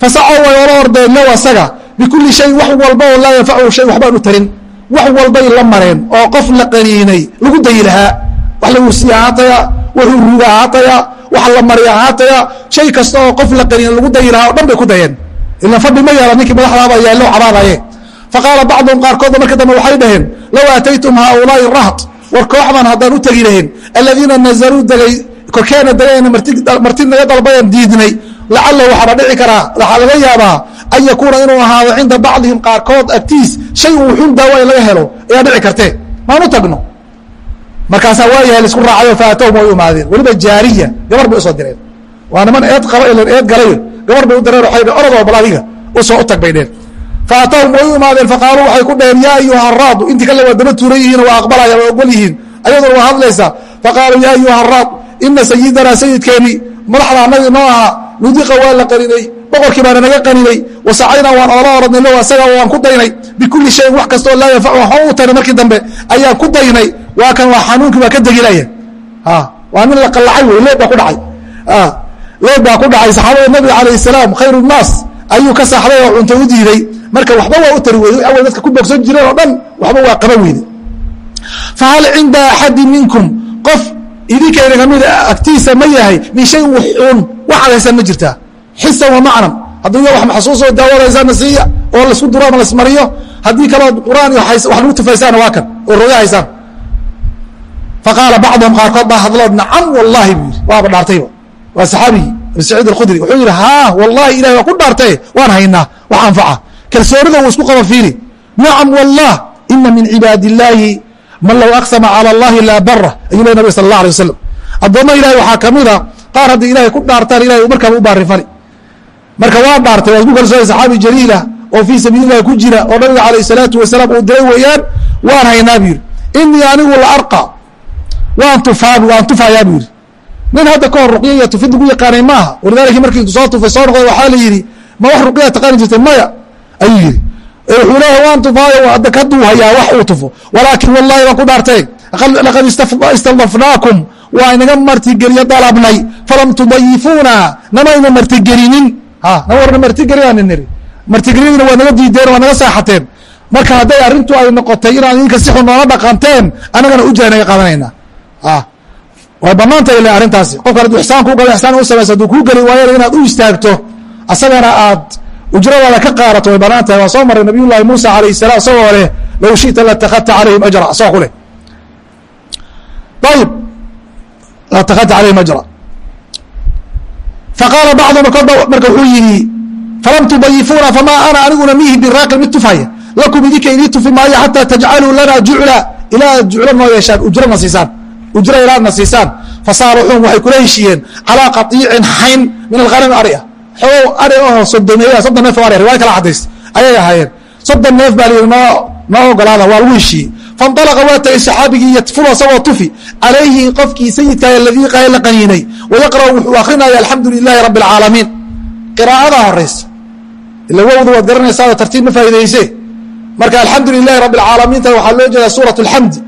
Fasacow way ola ordeen low asaga bikulli shay wax walba oo laa yanfachu shay waxbaan u tarin. Wax walbay la mareen oo qof la qaniinay lagu dayi lahaa. Wax la ursiya ahaataya wax uruuga ahaataya wax la mariya ahaataya shay kasta oo qof la qaniinay lagu dayi lahaa o dhan bay ku dayeen. Ila fadhi ma yaalla ninkii madaxdaaba yaallo cabaadaye faqaala bacduhum qaarkoodba marka dambe waxay dhaheen low aataytum haaulaai raht war kooxdan haddaan u tegi lahayn. Aladiina nazaluu degay korkeena degayna marti naga dalbayan diidnay. Lacalla waxaaba dhici karaa waxaa laga yaabaa an yakuuna inuu ahaado cinda bacdihim qaarkood agtiis shay uu xun daawa in laga helo ayaa dhici kartee maan u tagno markaasaa waayahay la isku raacayo faatahum way imaadeen weliba jaariya gabar bay u soo direen. Waa niman eed qaba ilan eed galayo gabar bay u direen waxay dheen orodoo bal adiga u soo u tag bay dheen. Faatahum way u imaadeen faqaaluu waxay ku dhaheen yaa ayuha araadu intii kale waa daba tuuran yihiin waa aqbalaya waa ogol yihiin. Ayaduna waa hadlaysa faqaaluu yaa ayuha araad ina sayidanaa sayidkeeni madaxda anagii noo ahaa nudiqa waa la qaninay boqorkii baana naga qaninay wasacaynaa waan oola oradnay lo asaga waan ku daynay bikulli shayin wax kastoo laa yanfac waxba u taray markii dambe ayaan ku daynay waa kan waa xanuunkii baa ka degilaya. Waa nin la qallacay wey leeb baa ku dhacay. Leeb baa ku dhacay. Saxaabada nabiga calayh salaam khayru nnaas ayuu ka saxday oo cunto u diiday. Marka waxba waa u tari weyday awal dadka ku bogsan jireen oo dhan waxba waa qaba weyday fahal cinda axadi minkum qof idinkayna kamida agtiisa ma yahay min shay wuxuun waxaad haysaan ma jirtaa. Xisan wa macnan. Hadduu ya wax maxsuusoo daawadaysaana siiya oo la isku duro ama lasmariyo haddii kaloo quraan iyo wax lagu tufaysaana waa kan oo roga haysaan faqaala bacduhum qaarkood baa hadloo nacam wallaahi buu yidhi waaba dhaartay waa saxaabigii abu saciid alkhudri wuxuu yidhi haa wallaahi ilahi waa ku dhaartay waan haynaa wax anfaca kalsoonida wuu isku qaba fiiri nacam wallah ina min cibaadi illaahi man low aqsama cala allahi laa bara ayuu le nabig sal allah alay wasalam addoomma ilahay waxaa ka mida qaar haddii ilahay ku dhaartaan ilahay markaaba u baarifani marka waa dhaartay waa isku kalsoonay saxaabi jaliila oo fii sabiililah ku jira oo nabiga calayh salaatu wasalaam uu diray weeyaan waan haynaa buu yidhi inii anigu la arqa waan tufaabi waan tufayaa bu yidhi. Nin hadda ka hor ruqya iyo tufid lagu yaqaanay maaha. Walidaalika markii soo tufay soo noqday waxaa la yidhi ma wax ruqyaa taqaani jirtay maya? Ayuu yidhi. Wuxuu leeyahay waan tufaayo hadda kaduu hayaa wax uu tufo. Walaakin wallahi waan ku dhaartay. Laqad istadafnaakum waa inaga martigeliyo dalabnay. Falam tudayifuuna namayna martigelinin. Nama warna martigelinaani niri. Martigelinina waa naga diideen waa naga saaxateen. Marka hadday arrintu ay noqotay inaad idinka si xun noola dhaqanteen annagana ujra naga qaadanayna way banaanta ile arrintaasi. Qofkan hadduu ixsaan kuu galo ixsaan u samaysa hadduu kuu geli waayana inaad u istaagto asagana aad ujradaada ka qaadato way bannaan tahay waa soo maray nabiy llahi muusa alayh salaam isagoo leh low shita latakadta calayhim ajra. Isagoo ku leh. Ayib latakadta calayhim ajra. Faqaala bacdum marka wuxuu yidhi falam tudayifuuna famaa ana aniguna mihi biraaqin mid tufaya. Lakum idinka idii tufi maayo xataa tajcaluu lana jucla ilaa aad juclo noo yeeshaan ujrana siisaan ujro ilaadna siisaan fasaaluxuum waxay kula heshiiyeen calaa qaiicin xayn min alghanami ari ah xogow ari aho sodomeeya soddon neef o ari riwaya kala cadaysta ayay ahaayeen soddon neef baa layidhi noo noo ogolaada waa lagu heshiiyey faاnطalaqa waa tagay saxaabigii yatfulu asagoo tufi calayhi qofkii sayidkaa aladii qaay la qaniinay wayaqra'u wuxuu akrinaya alxamdu lilaahi rabi اlcaalamiin qiraa'adaa horaysa ila wowda waad garanaysaa tartiib ma faa'idayse marka alxamdu lilahi rabi اlcaalamiinta waxaa loo jeedaa suuraة اlxamdi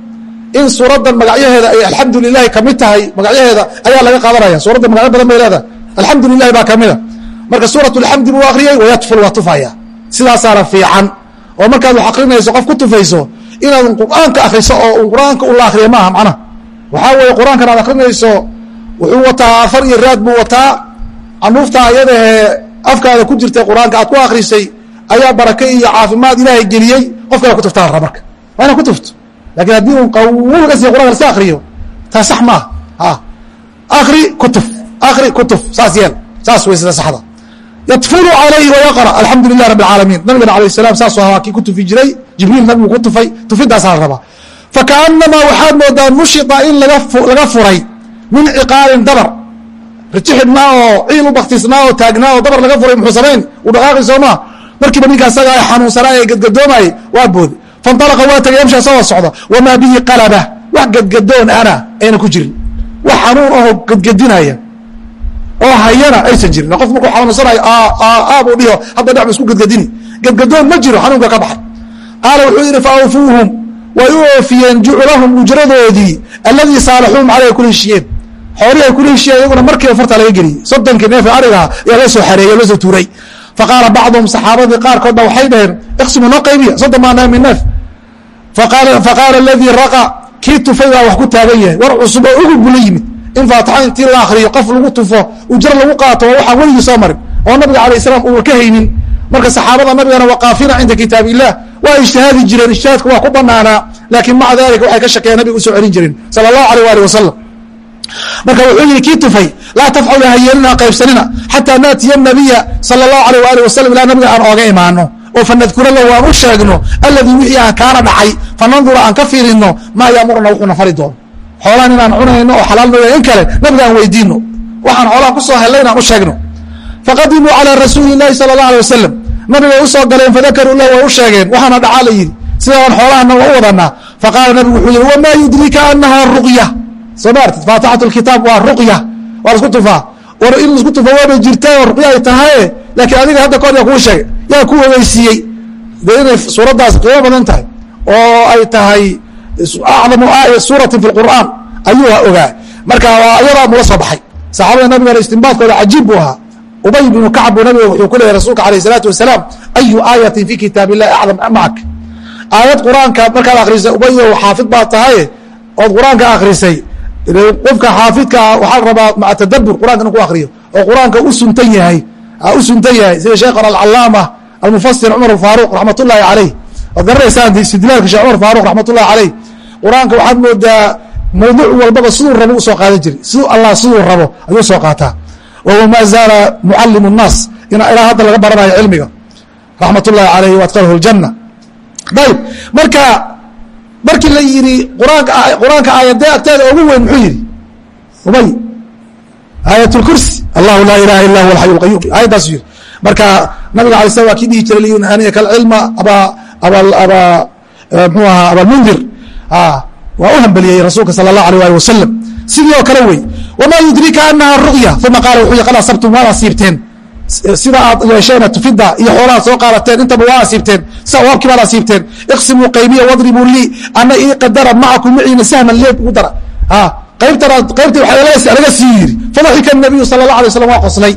in suuraddan magacyaheeda ay alxamdu lilahi ka mid tahay magacyaheeda ayaa laga qaadanaya. Suuradda magacyo badan bay leedahay. Alxamdu lilahi baa kamida marka suurat اlxamdi buu akriyey wayatful waa tufaya. Sidaasaana fiican. Oo markaad wax akrinayso qof ku tufayso inaad qur'aanka akriso oo qur'aanka ula akriya maaha macnaha. Waxaa weeye qur'aankan aad akrinayso wuxuu wataa afar iyo raad buu wataa. Canuufta ayadahee afkaada ku jirtay qur'aanka aad ku akrisay ayaa barake iyo caafimaad ilaahay geliyey. Qof kale ku tuftaa raba marka. Waa inaad ku tufto laakiin haddii un qawga si qur'anka laska akriyo taa sax maaha akri kutuf akri kutuf saas yeel saas wey sida saxda yatfulu calayhi wayaqra alxamdu lilah rabi alcaalamiin nabigana alayh salam saasuu ahaa kii ku tufi jiray jibriil nabigu ku tufay tufidaasaa la rabaa fakaanamaa waxaad moodaa nushita in laga furay min ciqaalin dabar rijixidhnaa oo ciil u baktisnaa oo taagnaa oo dabar laga furay muxuu samayn uu dhaqaaqi soomaa markiiba ninka asaga xanuunsanaa ee gadgadoomayay waa boodi fanalaqa waa tagay yamshi asagoo socda wamaa bihi qalaba wax gadgadoon ana ayna ku jirin wax xanuun ahoo gadgadinaya oo hayana aysan jirin qof markuu xanuunsanayo aabuu dhiho hadda dhexbu isku gadgadini gadgadoon ma jiro xanuunka ka baxay qaala wuxuu yidhi faawfuuhum way u oofiyeen juclahum ujradoodii alladii saalaxuum caleyh kula heshiyeen xoolihii ay kula heshiyeen iyaguna markiiba farta laga geliyey soddonkii neefe arigaha ayaa loo soo xareeyey loo soo tuuray faqaala bacduhum saxaabadii qaarkood ba waxay dhaheen iqsimu noo qaybiya soddon maa neef min neef faqaala aladii raqa kii tufay baa wax ku taagan yahay war cusub oo ugub bula yimid in faataxa intii la akriyo qof lagu tufo ujro lagu qaato waxaan weligii soo marin oo nabiga alayh salaam uuna ka haynin marka saxaabada nabigana waqaafina cinda kitaab illah waa ijtihaadi jireen ijtihaadku waa ku banaanaa laakiin maca dalika waxay ka shakeen nabiga u soo celin jirin sala allahu alيh ali wasalam marka wuxuu yihi kii tufay laa tafcalu hayeelina qaybsanina xataa naatiya nabiya sala allahu alayh ali wasalam ilaa nabiga aan ooga imaano oo fanadkurala waan u sheegno alladii wixii aan kaana dhacay fanandura aan ka fiirino maa yaamuruna wuxuu nafari doono. Xoolaan inaan cunayno oo xalaal nooya in kale nabiga aan weydiino. Waxaan xoolaha ku soo hellay inaan u sheegno. Faqadimuu calaa rasuuli illaahi sala allah alay wasalam nabigay u soo galeen fadakaruu lah way u sheegeen. Waxaana dhacaa layidhi sidaan xoolahana waa u wadanaa. Faqaala nabigu wuxuu yihi wamaa yudrika annahaa ruqya. Soo maartid faatixatu lkitaab waa ruqya. Waa isku tufaa war in lasku tufa waabay jirtaa oo ruqya ay tahaye laakiin adiga hadda kahor yaa kuu sheegay yaa ku ogeysiiyey de inay suuraddaas qiimo badan tahay. Oo ay tahay acdamu aaya suurati fi qur'aan. Ayuu ogaa. Marka ayadaa mula soo baxay. Saxaabada nabigana istimbaadkooda cajiib buu ahaa. Ubay bnu kacb buu nabiga wuxuu ku leeyay rasuulka alayh الsalaatu wasalaam ayu aayatin fi kitaab illahi acdam macak aayad qur'aanka markaad akrisay ubayo xaafid baa tahaye ood qur'aanka akrisay qofka xaafidka ah waxaa la rabaa maca tadabur qur'anka inu ku akriyo oo qur'aanka usuntan yahay ah, u suntan yahay. Sida sheekhan alcalaama almufasir cumar alfaaruq raxmat ullaahi caleyh waad garanaysaan istidlaalka sheekh cumar faaruq raxmat ullahi caleyh qur'aanka waxaad moodaa mawduuc walbaba siduu rabo u soo qaadan jiray. Siduu allah siduu rabo ayuu soo qaataa. Wahuwa maa zaala mucallimu nnaas ina ilaa hadda laga baranayo cilmiga. Raxmat ullahi caleyh waadkalhu ljana ayb marka markii la yidhi qur'aanka aayadee agteeda ugu weyn muxuu yidhi? Ubay. Aayat lkursi allahu laa ilaha illa huwa alxayu lqayum aayaddaasu yidhi marka nabiga alay slam kii dhihi jiray liyunhaniyaka alcilma aba aba aba mxuu ahaa abalmundir waa u hambeliyey rasuulka sala allah alيh ali wasalam sidii oo kale wey wma yudrika anaha ruqya uma qaala wuxuu yi qad waad asiibteen sida aad yeesheen tufida iyo xoolahaad soo qaadateen intaba waa asiibteen sida waabkii baad asiibteen iqsimuu qaybiya wadribuu lii ana ii qadara macakum maciina sahman leeb ugu dara. Qaybtana qaybtii waxaa laga sii yiri. Fadaxika nabiyu sala allah alay slam waa qoslay.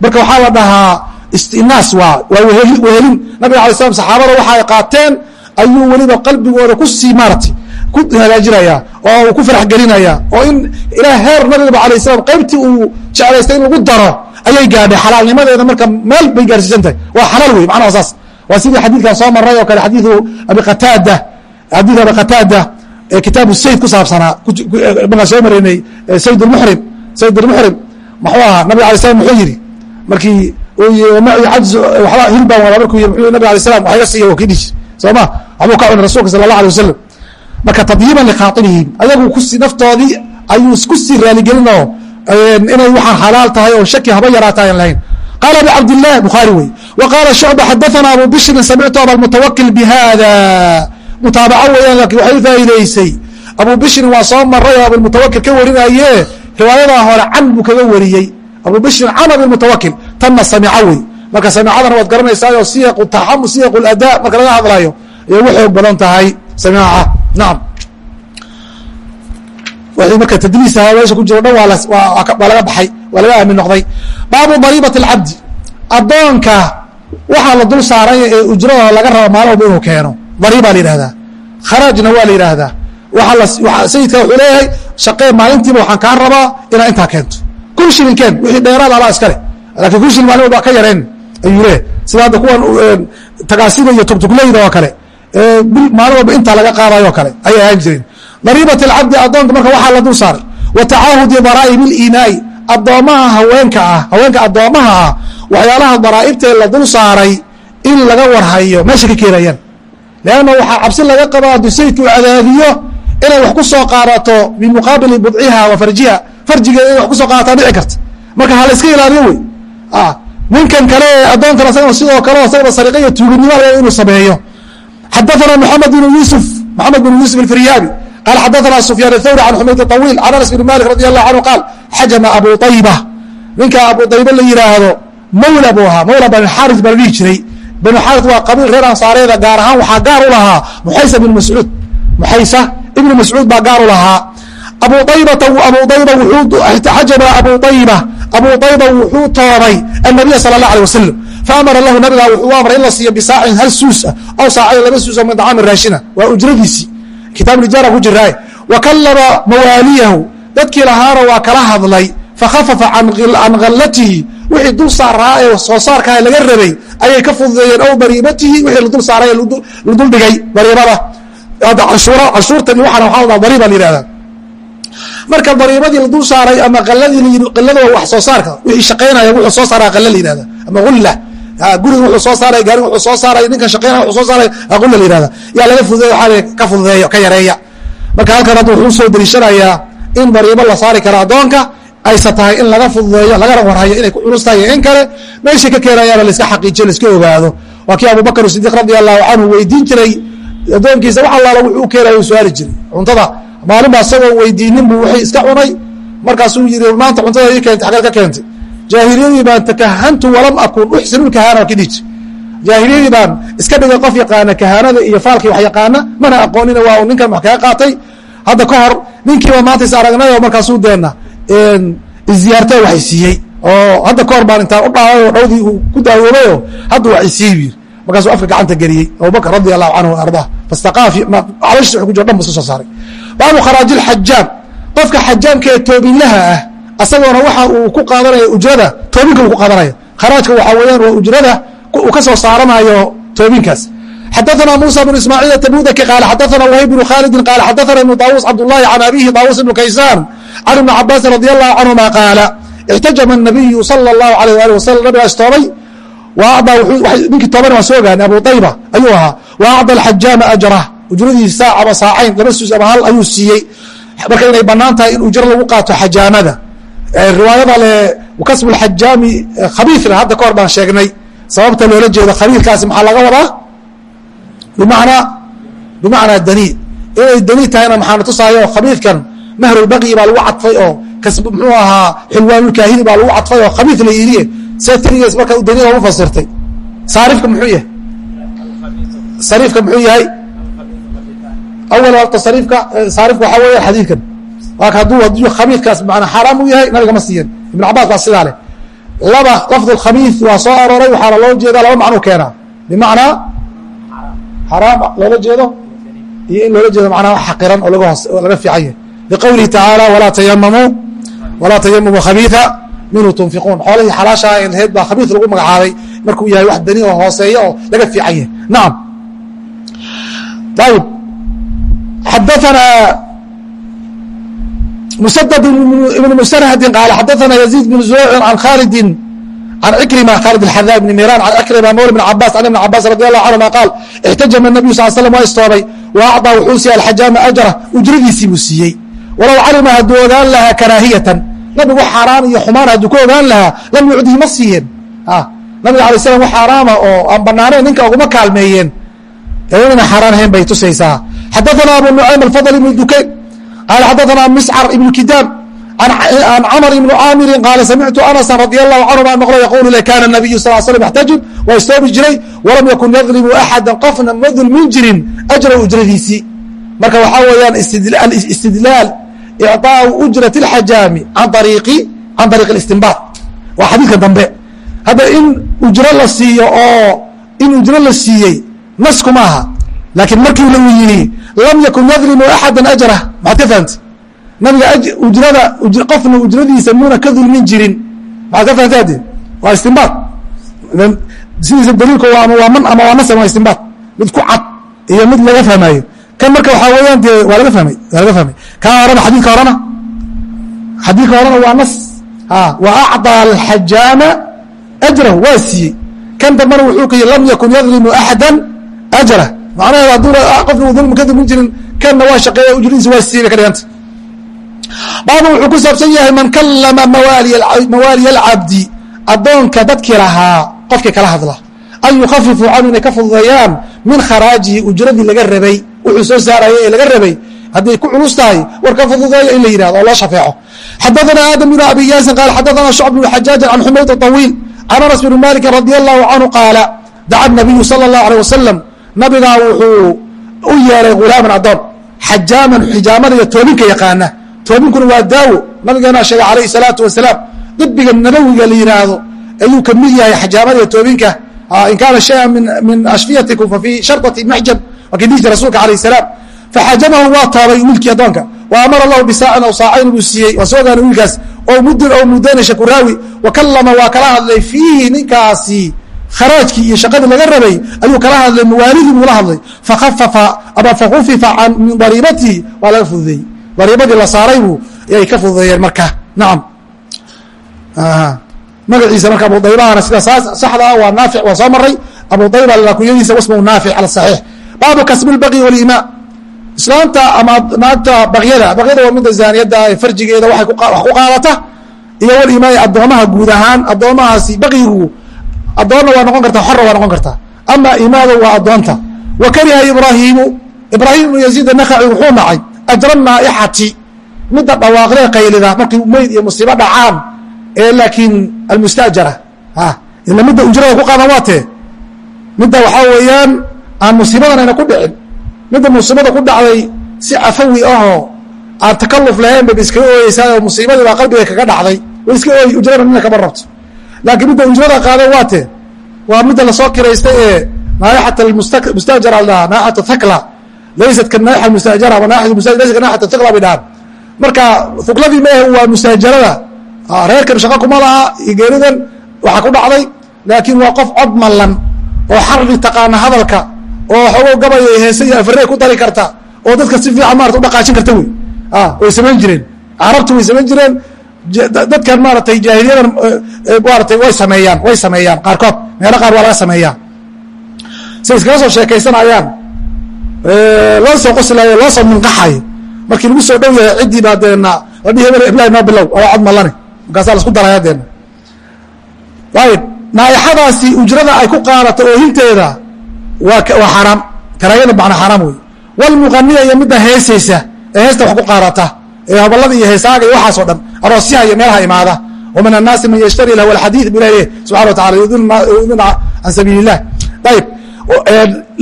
Marka waxaa la dhahaa istinaas waa waa wehelin nabiga alay slam saxaabada waxa qaateen ayuu weliba qalbigooda ku maaratay ku hagaajinaya oo uu ku farax gelinaya oo in ilaa heer nabigaba alay slam qaybtii uu jeclaystay in lagu daro ayay gaadhay. Xalaalnimadeeda marka meel bay gaarsiisan tahay waa xalaal wey macnaha saas. Waa sidii xadiidkan soo maray oo kale xadiidu abi qataada xadiid abi qataada kitaabu sayd ku saabsanaa markaan soo maraynay sayd lmuxrim sayd lmuxrim muxuu ahaa nabig alay slam muxuu yidhi markii waxba hilbaan wada markuu muxuu nabig alay slam wax iga siiya waa kii dhihi soo ma waxbuu ka cunay rasulka sala allah alay wasalam marka tadyiiban likhaairihim ayagu naftoodii ayuu ku sii raaligelinoo inay waxaan xalaal tahay oo shaki haba yaraata aan lahayn. Qaala abu cabdilah bukhaari wey wa qaala shucba xadaana abu bishrin samictu abalmutawakil bihada mutaabaco weeyaan laakiin waxay u faa'iideysay abu bishrin waa soo maray oo abilmutawakil ka warinaye riwaayadaa hore can buu kaga wariyey. Abu bishrin can abilmutawakil tanna samica wey marka samicadana waad garanaysaayo siyaqu taxamu siyaqu ladaa marka laga hadlayo ayay ugu xoog badan tahay samiica naam. Wixii marka tadliis ahaa meesha ku jiro dhan waa laga baxay waa laga aamin noqday. Baabu dariibat alcabdi addoonka waxaa la dul saaray ee ujrada laga rabo maalin walba inuu keeno. Dariibaa la yidhahdaa kharaajna waa la yidhaahdaa. Waa sayidka wuxuu leeyahay shaqee maalintiiba waxaan kaa rabaa inaa intaa keento. Kun shilin keen wixii dheeraad alaa iskale laakiin kun shilin maalin walba ka yareen ayuu leeyahay. Sida kuwan tagaasida iyo tugtugleyda oo kale maalin walba intaa laga qaadayo o kale ayay ahaan jireen. Dariibat alcabdi addoonka marka waxaa la dul saaray. Wa tacaahudi daraa'ib اliinaa'i addoomaha haweenka ah haweenka addoomaha ah waxyaalaha daraa'ibtee la dul saaray in laga warhayo meesha ka keenayaan. Leanna waxaa cabsi laga qaba hadduu sayidku cadaadiyo inay wax ku soo qaadato bimuqaabili budciha wa farjiha. Farjigeeda inay wax ku soo qaadataa dhici karta. Marka ha la ilaaliyo wey. Ninkan kale ee addoonkan asagana sidoo kale asagana sariqa iyo tuuginimo inuu sameeyo xadaana mxamed bn yuusuf maxamed bn yuusuf ifryaabi qaal xadaana sufyaan thawri can xumayd طawiil can anas bn malik radi alah canhu qaal xajama abu ayba ninka abu ayba la yihaahdo mawla buu ahaa mawla banuxaaris baa la dhihi jiray banuxaaris waa qabiil reer ansaareeda gaar ahaan waxaa gaar u lahaa muxaysa ibn mascuud muxaysa ibnu mascuud baa gaar u lahaa abu aybata abu ayba wuxuu xajama abu ayba abu bayda wuxuu toobay annabiya sal la ale wasalam faamara lahu nabigaa wuxuu amray in la siiyo bisaacin hal suus ah aw saacayo laba suus oo min raashina. Waa ujradiisii kitaabulijaara ku jiraaye wa kallama mawaaliyahu dadkii lahaana waa kala hadlay. Fakhafafa can khallatihi wixii dul saaraa ee soo saarkaha laga rabay ayay ka fududeeyeen ow bariibatihi wixii la dul saara ee la dul dhigay bariibada cashuurtan iyo waxaana waxaa la bariiba la yihahdaa marka dariibadii la dul saaray ama waa wax soo saarka. Wixii shaqaynaya wuxuu soo saaraa qala la yihahda ama ulla guriga wuxuu soo saaray gaariga wuxuu soo saaray ninkan shaqaynaya wuxuu soo saaray aqulla la yihahda yaa laga fududeeya waxaa ka fududeeyo ka yareeya. Marka halkan hadda wuxuu soo deliishanayaa in dariibo la saari karo addoonka aysa tahay in laga fududeeyo lagana warhayo inay ku culus tahay in kale. Meeshay ka keenayaana laiska xaqiijiyo laiska ogaado. Waa kii abubakr sidiiq radi allahu canhu weydiin jiray. Addoonkiisa wax allaala wuxuu u keenaya u jiray. Cuntada maalinba isagoo weydiinin buu wixii iska cunay. Markaasuu yidhi maanta cuntada ii keentay xageed ka keentay. Jaahiliyadii baan takahantu walam akun uxsinu lkahana waa kidhiji jaahiliyadii baan iska dhigay qof yaqaana kahaanada iyo faalkii wax yaqaana mana aqoonina waa uu ninkan wax kaga qaatay. Hadda ka hor ninkiiba maanta is aragnay oo markaasuu deena isziyaarta waxay siiyey. Oo hadda ka hor baan intaan u dhaaway oo dhawdii uu ku daawoobay oo hadda waxay siiyey bu yiri markaasuu afka gacanta geliyey. Abubakr radi allahu canhu ardaa fastaqaafi calashis wax ku jiro dhan bu iska soo saaray baabu kharaaji lxajaam qofka xajaamka ee toobinlaha ah asagoona waxa uu ku qaadanaya ujrada toobinka uu ku qaadanaya kharaajka waxaa weeyaan waa ujrada uu ka soo saaranayo toobinkaas xadaثna muسى بن ismاعيل تbudki qال xadaثna وhayb بن khاldi qال xadaثna iبن طاوuس cabdاللahi عن abihi طاوuس بن kaysاn عن iبن cabاsi رadي الlه canهuma qاala اxtajama النabiyu salى الlahu عalيه alي waslm nabigaa istoobay ninkii tooban waan soo ogaanay abu طayba ayuu ahaa وأcطى الxajaama أjrah ujradiisi saac ama saacayn laba sus ama hal ayuu siiyey. Marka inay bannaan tahay in ujro lagu qaato xajaamada. Riwaayada le kasbu xajaami khabiifna hadda ka hor baan sheegnay. Sababta loola jeedo khabiirkaasi maxaa laga wadaa bimacnaa bimacnaa danii inay danii tahayna maxaana tusaayo khabiifkan mahrulbaqyi baa lagu cadfay oo muxuu ahaa xilwaanulkaahini baa lagu cadfay oo khabiif la yidhiye see tirigees marka danii ooma fasirtay. Saarifka muxuu yahay? Sariifka muxuu yahay awal horta sariifka saarifka waxaa weya xadiidkan waaka hadduu hadduu khabiifkaas maanaa xaaraam u yahay nabiga ma siiyan ibn cabaas baa sidaa leh laba lafdu khabiif waa soo arooray waxaana loo jeedaa laba macnuu keenaa bimacnaa xaraam loola jeedo iyo in loola jeedo macnaa xaqiran oo laga fiican yahay liqowlihi tacaala walaa tayamamuu walaa tayamamuu khabiiثa minhu tunfiquun xoolihii xalaashaa laheyd baa khabiif lagu magacaabay markuu yahay wax dani oo hooseeya oo laga fiican yahay nacam ayib xadaanaa musadad ibn musarhadi qaale xadaanaa yaziid bn zuruucin can khaalidin can cikrima khaalid alxadaa bni miiraan can cikrima mawla bn cabaas can ibn cabaas radi allahu canhuma qaal ixtajama nabiyu sal slam waa istoobay wa acطaa wuxuu siiyey alxajaama ajra ujradiisii buu siiyey walow calima hadduu ogaan lahaa karaahiyatan nabigu xaaraan iyo xumaan hadduu ka ogaan lahaa lam yucdihi ma siiyeen nabiga alay slam wax xaaraama oo aan banaanayn ninka uguma kaalmeeyeen ee inayna xaaraan ahayn bay tusaysaa xadaana abu nucaym alfadl ibn dukayn qaala xadaana miscar ibnu kidaam an camr ibnu caamirin qaala samictu anasan radi allahu canhu baa noqlo yaqulu le kaana nabiyu sal l slm yaxtajib waa istoomi jiray walam yakun yadlimu axada qofna ma dulmin jirin ajra ujradiisii marka waxaa weeyaan istidlaal icaau ujrat اlxajaami an ariiqi can ariiqi istinbaad waa xadiidka dambe hadda in ujro la siiyo oo in ujro la siiyey nas kuma aha laakiin markii lauu yidhi lam yakun yadlimu axada ajrah maxaad ka fahamtay nabiga ujrada qofna ujradiisa muuna ka dulmin jirin. Maxaad ka fahamtay ade waa istinbaad sidiisa daliilku ama waa man ama waa nas waa istinbaad mid ku cad iyo mid laga fahmaayo. Kan marka waxaa weeyaan dee waa laga fahmay waa laga fahmay. Kan horena xadiidka horena xadiidka horena waa nas. Wa acطىa alxajaama ajrahu waa siiyey. Kan dambana wuxuu ka yihi lam yakun yadlimu axada ajrah macnaheed hadduu qofna u dulmi ka dulmin jirin kanna waa shaqeeya ujradiisa waa siiyey bay ka dhiganta baaba wuxuu ku saabsan yahay man kallama mawaaliya alcabdi addoonka dadkii lahaa qofkii kala hadla an yukhafifuu canhu inay ka fududeeyaan min kharaajihi ujradii laga rabay wuxuu soo saaraya ee laga rabay hadday ku culus tahay war ka fududeeya in la yihahdo oo loo shafeeco xadaثana aadam bn abi yaasin qaal xadaثana shucb bn xajaajan can xumayd طawiil can anas bn maliki radi allahu canhu qaala daca nabiyu salى اllahu alيه wasalam nabigaa wuxuu u yeeray hulaaman adoon xajaaman xijaamada iyo toobinka yaqaana. Toobinkuna waa daawo. Nabigeena sheegay calayhi salaatu wasalaam dibiga nabawiga la yidhaahdo ayuu ka mid yahay xajaamada iyo toobinka ah, in kaana shaya min ashfiyatikum fa fii sharطati maxjab wakidiiji rasuulka alayh salaam. Faxajamahu waa taabay wiilkii adoonka wa amara lahu bisaacin aw saacayn buu siiyey. Waa soo ogaana wiilkaas. O muddin o muddanasha kuraawi wa kalama waa kala hadlay fiihi ninkaasi kharaajkii iyo shaqadii laga rabay ayuu kala hadlay mawaalidii buu la hadlay. Fakhafafa ama fakhufifa can min dariibatihi waa laga fududeeyey. Dariibadii la saaray buu ayay ka fududeeyeen marka. Nacam magaciisa marka abu daybahana sida saxda ah waa naafic waa soo maray abu dayba la kunyadiisa wasmu naafic cala saxiix. Baabu kasbi lbaqyi walimaa islaamta ama naagta bakyada bakyada waa midda zaaniyadda ee farjigeeda wax ku qaadata iyo walimaa addoomaha guud ahaan addoomahaasi baqyigu addoonna waa noqon kartaa xorra waa noqon kartaa. Ama imaadu waa addoonta. Wa kariha ibraahiimu ibraahim ibnu yaziid anakhaci wuxuu nacay ajra naa'ixati midda dhawaaqdee qaylida markii meyd iyo musiibo dhacaan ee laakiin almustaajara. Ila midda ujrada ku qaadan waa tee. Midda waxaa weeyaan aan musiibadan ayna ku dhicin. Midda musiibada ku dhacday si cafawi ahoo aan takaluf lahayn bay iskaga ooyeysaa oo musiibadii baa qalbiga kaga dhacday. Way iska ooy ujrada nina kama rabto laakiin midda ujrada qaadan waa tee. Waa midda la soo kiraystay ee naaixat mustaajara la dhahaa naaixat thakla laysat ka naaxa mustaajara laysat ka naaxat thakla bay dhahaan. Marka thukladii maahe waa mustaajarada. Reerkan shaqo kuma laha iyo geeridan waxaa ku dhacday laakiin waa qof cod mallan oo xarri taqaana hadalka oo xoogo gabaya heese iyo afaree ku dari karta oo dadka si fiican maarata u dhaqaajin karta wey. Way samayn jireen. Carabtu way samayn jireen dadkan maaratay jaahiliyadan maaratay way sameeyaan way sameeyaan. Qaarkood meelo qaar waa laga sameeyaa. Say iskaga soo sheekaysanayaan. Loo soo qoslayo loo soo munqaxayo. Markii lagu soo dhow yahay ciddii baa deena ladhihi hebel heblahi noo bilow. Oo cod malane markaasaa lasku daraya deena ayib naaixadaasi ujrada ay ku qaadato oohinteeda waa waa xaaraam karaayada macna xaaraam wey walmuqaniya iyo midda heesaysa ee heesta wax ku qaadata ee hobalada iyo heesaaga iyo waxaasoo dhan aroosyaha iyo meelaha imaada. Wa min annaasi man yashtari lahu alxadiid bu ilahi subxana wa tacala yudilna can sabiili illah ayib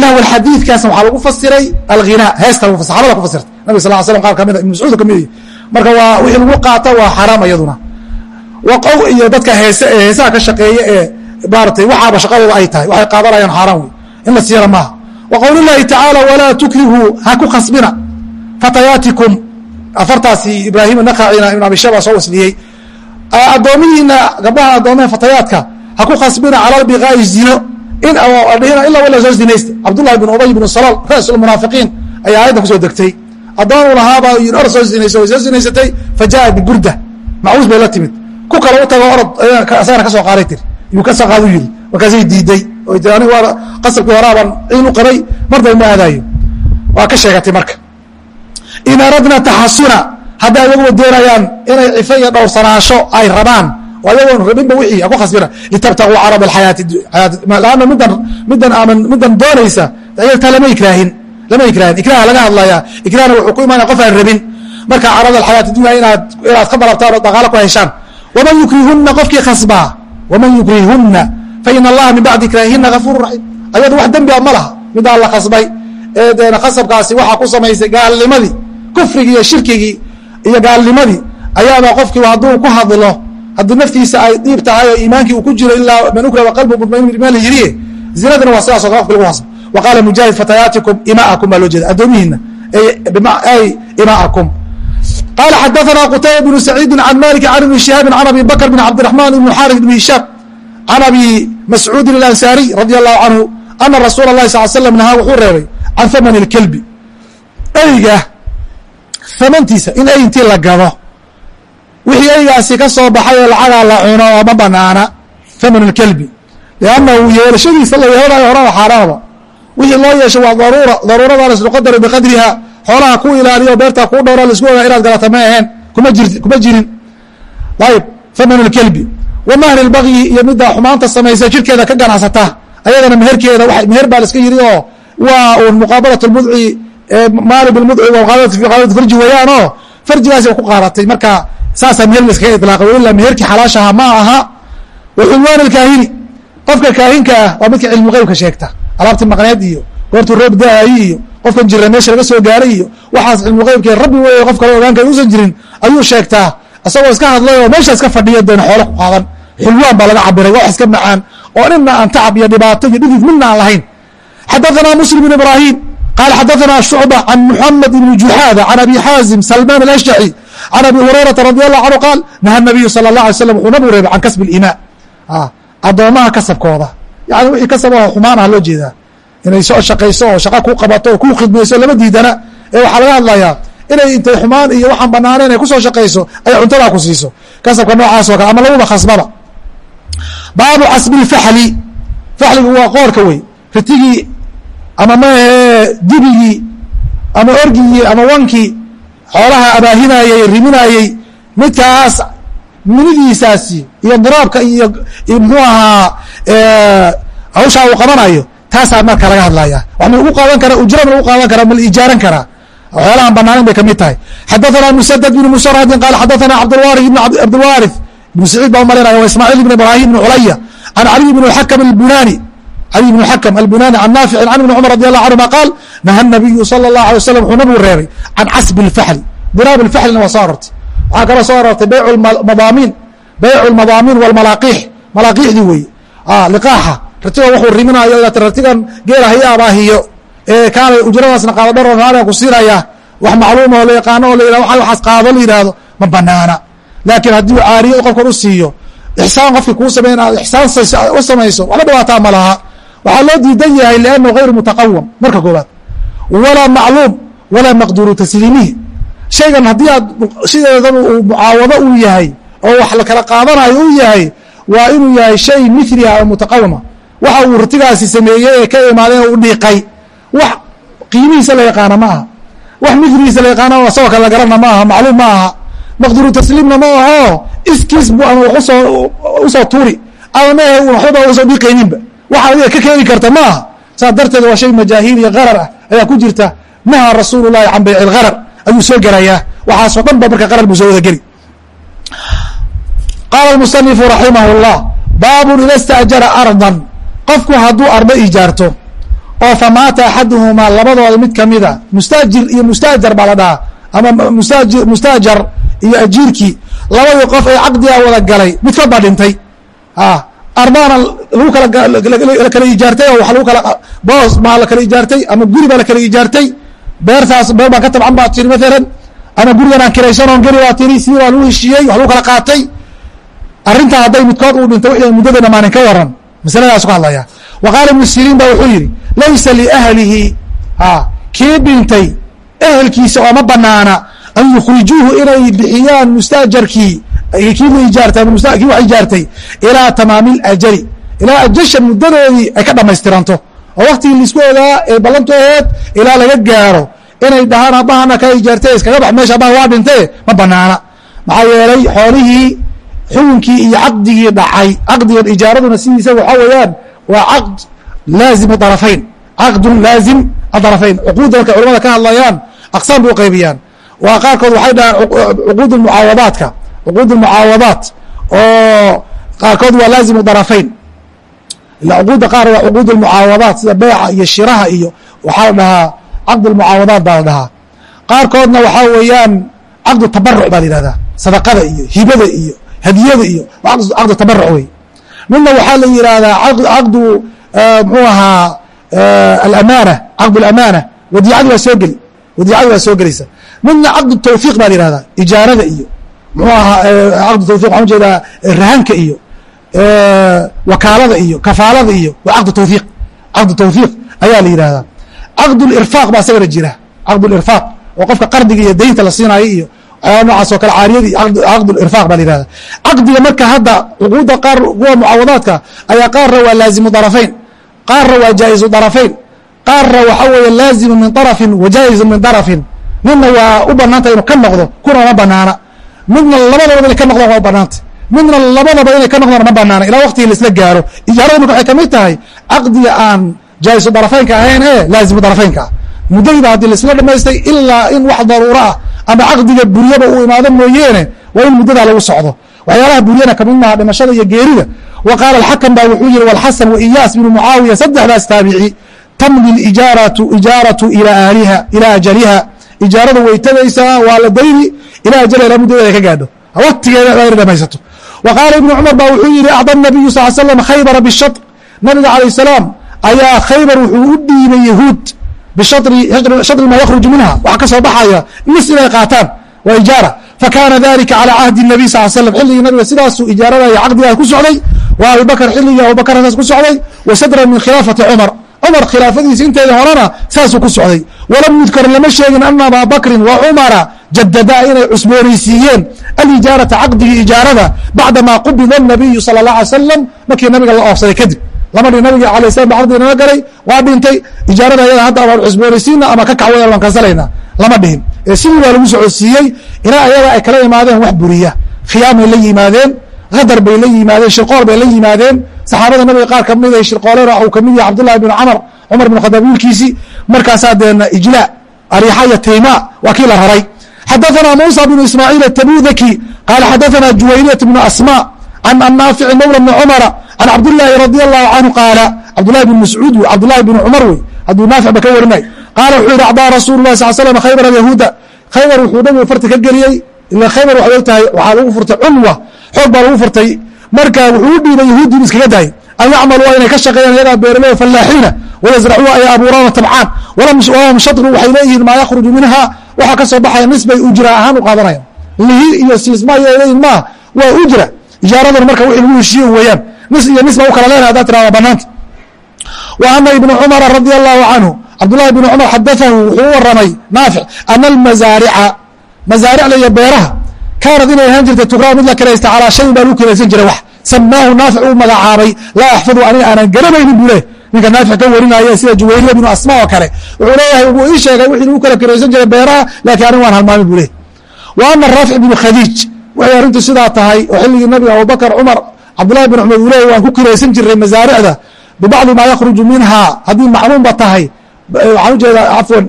lahu alxadiidkaasna waxaa lagu fasiray alghinaa heesta saxabada ku fasirtay nabig sal slam qaar kamida ibn mascuud ka mid marka waa wixii lagu qaato waa xaaraam iyaduna. Waqow iyo dadka heese ee heesaha ka shaqeeya ee maaratay waxaaba shaqadooda ay tahay waxay qaadanayaan xaaraan wey in la siiyana maaha. Wa qowli llahi tacaala walaa tukrihuu ha ku khasbina. Fatayaatikum afartaasi ibraahim naqacina ibn abi shaba soo wasliyey. Addoomihiina gabdhaha addoomaha fatayaadka ha ku khasbina cala lbiqaa'i zino in dhihina ila wala soo zinaysta cabdullahi bin ubay bin salal rasul munaafiqiin ayaa aayadda ku soo degtay. Addoon u lahaabaa yidhi orod soo zinaysa way soo zinaysatay fa jaa biburda macuus bay la timid. Ku kale u tago orod asagana ka soo qaaday tiri yuu ka soo qaadu yidhi markaasay diiday. Tii anigu qasabkii horaabaan ciil u qabay mar daba ma aadaayo. Waa ka sheegatay marka in aradna taxasuna hadday ayaguba doonayaan inay cife iyo dhowrsanaasho ay rabaan oo ayagoon rabinba wixii ku khasbina litabtaguu middan aaman middan doonaysa taa lama ikraahin ikraha laga hadlayaa ikrahna wuxuu ku imaanaya qof aan rabin. Marka carab alxayaati dunya inaad ka dalabtaan oo dhaqaalo ku heshaan waman yukrihunna qofkii khasbaa waman yukrihunna faina allaha min bacdi ikraahihina gafuuru raxiim ayadu wax dembi a ma laha midaan la khasbay ee deena khasabkaasi waxaa ku samaysay gaalnimadii kufrigii iyo shirkigii iyo gaalnimadii ayaabaa qofkii hadduu ku hadlo haddii naftiisa ay dhiib tahay oo iimaankii uu ku jiro ilaa man ukra waqalbu maalhiriye zinadana waa sidaasoo kale qofki lagu hasbo wa qaala mujaahid fatayaatikum imaakum baa loo jeeda addoomihiina ay imaakum. Qaala xadaanaa qutayba bnu saciidi can malik can ibni shihaabin can abi bakr bn cabdiraxmaan ibni xaarif bni hishaam can abi mascuudin alansaariy radi allahu canhu ana rasuula lahi sal slam nahaa wuxuu reebay can hamani اlkelbi eyga amantiisa in ay la gado. Wixii eygaasi ka soo baxay oo lacagaa la cuno oo banaana thamanu lkelbi liannahu yeelashadiisa la yeelanayo horaba xaaraama wixii loo yeesho waa daruura daruurada la isku biqadriha xoolaha ku ilaaliyo beerta ku dhowra la isku ogaa inaad galata ma aheen kuma jir kuma jirin. Ayb thamanu lkelbi wa mahri lbagyi iyo middaa xumaanta samaysa jirkeeda ka ganacsata ayadana meherkeeda meher baa la iska yidhi oo waa uun muqaabalat lmudci maali bilmudci muqaabalat farji weeyaan oo farjigaasi ku qaadatay. Marka saasaa meher laskaga ilaaqay ilaa meherkii xalaashaha ma aha wa xulwaan اlkaahini qofka kaahinka ah waa midka cilmu qeybka sheegta. Alaabtii maqneed iyo goortuu roob da'ayi iyo qofkan jira meesha laga soo gaaray iyo waxaas cilmu qeybkee rabbi weeye qof kale ogaanka usan jirin ayuu sheegtaa. Isagoo iska hadlay oo meesha iska fadhiya deena xoolo ku qaadan. Xulwaan baa laga cabiray wax iska macaan. Oo nina aan tacab iyo dhibaato iyo dhidid midna aan lahayn. Xadaثna muslim bn ibrahim qala xadaثna shucba can muxamed ibni juxaada can abi xaazim salman alashjaci can abi hurayrata radi allahu canhu qaal naha nabiyu sala اlah alay slam wuxuu nabigu reebay can kasbi اlimaa addoomaha kasabkooda yani wixii kasabao xumaan ah loo jeedaa inay soo shaqayso oo shaqa ku qabato oo ku khidmayso lama diidana ee waxaa laga hadlayaa inay intay xumaan iyo waxaan banaaneen ay kusoo shaqayso ay cuntadaa ku siiso kasabka noocaas oo kale ama laguba khasbaba baabu casbi lfaxli faxligu waa qoorka wey ritigii ama maahee dibigii ama orgigii ama wankii xoolaha abaahinayey riminayey midkaas minidiisaasi iyo duraabka iyo muxuu ahaa hawshaa uu qabanayo taasaa marka laga hadlaya wax lagu qaadan karaa ujrama lagu qaadan karaa ma la ijaaran karaa waxyaalahan banaanin bay ka mid tahay. Xadaثana musadad bn musradin qaal xadaثana abdwari ibn cabdilwarith ibn saciid baa umarinaya wa ismaaciil ibn ibrahim ibn culaya can caliy bn xakm albunani cali bn xakm albunani can naaficin can ibni cumar radi allah canhuma qaal naha nabiyu sala allah alay wasalam wuxuu nabigu reebay can casbi اlfaxli diraabi اlfaxlina waa soo arortay waxaa kaloo soo arortay bymadaamiin baycu lmadaamiin walmalaaqiix malaaqiixdii weeye. Ah, liqaaxa. Ratiga wuxuu riminaayo inaad ratigan geela haya abaahiyo ee kaalay ujradaasna qaado dharon raaligan ku siinayaa. Wax macluum oo la yaqaano oo la yihahdo waxaas qaado la yidhaahdo ma banaana. Laakiin haddii u caariyo qofkan u siiyo ixsaan qofkii kuu sameyn aad ixsaan u samayso waxba dhibaataa ma laha waxaa loo diidan yahay liannahu gayru mutaqawam marka koobaad walaa macluum walaa maqduuru tasliimihi. Shaygan haddii aad sideedaba uu mucaawado uu yahay oo wax la kala qaadanayo uu yahay waa inuu yahay shay mithli ah oo mutaqawama waxa uu ratigaasi sameeyey ee ka imaadeen u dhiiqay wax qiimihiisa la yaqaana ma aha. Wax miligiisa la yaqaana asagoo kale la ma aha macluum ma aha. Maqduru tasliimna ma aho iskiis bu ama wax u soo u soo tuuri. Ama ma ahe waxbaba u soo dhiqayninba waxa adiga ka keeni karta ma aha. Darteed waa shay majaahiil iyo qarar ah ayaa ku jirta. Naha rasuulu can bayci lgharar ayuu soo gelayaa. Waxaasoo dhan ba marka qarar buu soo wada geli. Qaala musanifu raximah اllah baabun ida staajara ardan. Qofku hadduu ardo ijaarto oo famaata axaduhumaa labadooda mid kamida mustaajir iyo mustaajar baa la dhahaa ama mustaji mustaajar iyo ajiirkii labadii qof ee caqdiga wada galay midkood baa dhintay ardaana lagu kala kala ijaartay oo waa lagu kala boos baa la kala ijaartay ama guri baa la kala ijaartay. Beertaas beer baan ka tabcan baa tiri maalan ama gurigan aan kiraysanon geli baa tiri sidii baa lagu heshiiyey wax lagu kala qaatay. Arrintaa hadday midkood uu dhintay wixii muddada dhamaanin ka waran masaladaas ku hadlaya wa qaala ibnu siriin ba wuxuu yidhi laysa liahlihi kii dhintay? Ehelkiisa ooma banaana an yukhrijuuhu inay bixiyaan mustaajarkii kii la ijaartay ama kii wax ijaartay ilaa tamaami اlajali ilaa ajasha muddadoodii ay ka dhamaystiranto oo waktigii la isku ogaa ee ballantu aheed ilaa laga gaaro inay dhahaan abahana ka ijaartay iskaga bax meesha abaha waa dhintee ma banaana maxaa yeelay xoolihii xukunkii iyo caqdigii dhacay. Caqdigan ijaaraduna sidiisa waxaa weeyaan waa caqd laazim arafayn caqdun laazim adarafayn cuquudda markay culamada ka hadlayaan aqsaam bay u qaybiyaan. Waa qaarkood waxay dhahaan cuquud mucaawadaadka cuquud mucaawadaat oo qaarkood waa laazimu darafayn. Ila cuquudda qaar waa cuquud mucaawadaat sida beeca iyo shiraha iyo waxaa la dhahaa caqd mucaawadaat baa la dhahaa. Qaarkoodna waxaa weeyaan caqdu tabaruc baa la yihahdaa sadaqada iyo hibada iyo hadiyada iyo caqdu tabaruc wey midna waxaa la yihahdaa caqdu mxuu ahaa alamaana caqd اlamaana wadiicadi waa soo geli wadiicadi waa soo gelaysa. Midna caqd tawfiiq baa la yihahdaa ijaarada iyo mxuu ahaa caqd tawfiq waxaan u jeedaa rahanka iyo wakaalada iyo kafaalada iyo waa caqd tawfiiq. Caqd tawfiiq ayaa la yihahdaa caqd lirfaaq baa isagana jira. Caqd lirfaaq oo qofka qardiga iyo deynta la siinayo iyo waxyaaba noocaas oo kale caariyadii caqd lirfaaq baa la yihahda caqdiga marka hadda cuquudda qaar kuwa mucaawadaadka ayaa qaarna waa laazimu darafayn qaarna waa jaa'izu darafayn qaarna waxa weeye laazimu min darafin wa jaa'izu min darafin. Midna waa u banaanta inuu ka noqdo kuna ma banaana midna labadaba inay ka noqdaan waa banaanta midna labadaba inay ka noqdaan ma banaana. Ilaa waqtigii laisla gaaro. Ijaarada marka waxay ka mid tahay caqdiga aan jaa'izu darafaynka ahayn ee laazimu darafaynka ah haddii laisla dhamaystay ilaa in wax daruuro ah ama caqdiga buryaba uu imaado mooyeene waa in muddadaa lagu socdo. Waxyaalaha buryana ka mid maaha dhimashada iyo geerida. Wa qaala alxakam ba wuxuu yihi walxasan wa iyaas bnu mucaawiya saddexdaas taabici. Tamdi ijaaratu ijaaratu ilaa ahliha ilaa ajaliha ijaaradu way tegaysaa waa la dayni ilaa ajal ilaa ay ka gaadho. Waqtigeeda waa dhamaysato. Wa qaala ibnu cumar baa wuxuu yidhi acda nabiyu sal slam khaybara bishat nabiga calayh salaam ayaa khaybar wuxuu u dhiibay yahuud bishatri maa yakhruju minha. Waxa ka baxaya nis inay qaataan waa ijaara. Fakaana dalika calaa cahdi nabiy sal slam xilligii nabiga sidaasuu ijaaradaya caqdigaas ku socday wa abibakr xilligii abubakar saas ku socday wa sadran min khilaafati cumar cumar khilaafadiisa inteedii horena saasuu ku socday. Walam yudkar lama sheegin ana abaa bakrin wa cumara jadadaa inay cusboonaysiiyeen alijaarata caqdigii ijaarada bacda maa qubida nabiyu sal allah alay salam markii nabiga la oofsaday kadib. Lama dhi nabiga alay slam bacdii naga galay waa dhintay ijaarada ayada hadda waan cusboonaysiina ama ka kacwaya waan kansalayna lama dhihin. Ee sidii baa lagu socodsiiyey ilaa ayaga ay kala imaadeen wax buriya. Khiyaamay la yimaadeen qadar bay la yimaadeen shirqool bay la yimaadeen saxaabada nabiga qaar ka mid ay shirqooleen uu ka mid yahay cabdullahi bn camar cumar bn khadaab wiilkiisii markaasaa deena ijlaa ariixa iyo tayma waa kii la raray. Xadaثana musa bn ismaaciil atabudaki qaala xadaثana juwayniyat bn asma can annaafici mawla bni cumara can cabdillaahi radi allahu canhu qaala cabdullahi bn mascuud wey cabdullahi bn cumar wey hadduu naafic ba ka warinay. Qaala wuxuu yihi acdaa rasuulu lahi sal slam khaybar alyahuuda. Khaybar wuxuu nabigu farti ka geliyey ila khaybar waxay tahay waxaa lagu furtay cunwa xoog baa lagu furtay marka wuxuu u dhiibay yahuudiin iskaga daayay an yacmaluu inay ka shaqeeyaan iyagaa beeraley fallaaxiina wayasracuuna ay abuuraana tabcaan walahum waxay leeyihiin maa yakhruju minha waxaa ka soo baxaya nis bay ujra ahaan u qaadanayaan lihi iyo siisma iyo leeyihiin maaha waa ujra. Ijaaraduna marka wixii lagu heshiiye weeyaan nis iyo nis baa u kala leenahay haddaad tirahda banaanta wa ana ibna cumara radi allahu canhu cabdullahi bn cumar xadaahu wuxuu u waramay naafic ana almazaarica mazaaricda iyo beeraha kaanad inay ahaan jirtay tugraa mid la kiraysta calaa shayin baa lagu kiraysan jiray wax samaahu naafic uu magacaabay laa axfadu aniga aanan garanaynin buu leh ninka naafic ka warinaya sida juwayriya binu asma oo kale wuxuu leeyahay wuu ii sheegay wixii u kala kiraysan jiray beeraha laakiin anigu waan halmaami buu leey wa ama raafic binu khadiij waxay arrintu sidaa tahay oo xilligii nabiga abubakar cumar cabdullahi bin cumar uu leeyay waan ku kiraysan jiray masaaricda bibacdi maa yakhruju minhaa haddii macluumba tahay waxaan u jeedaa cafwan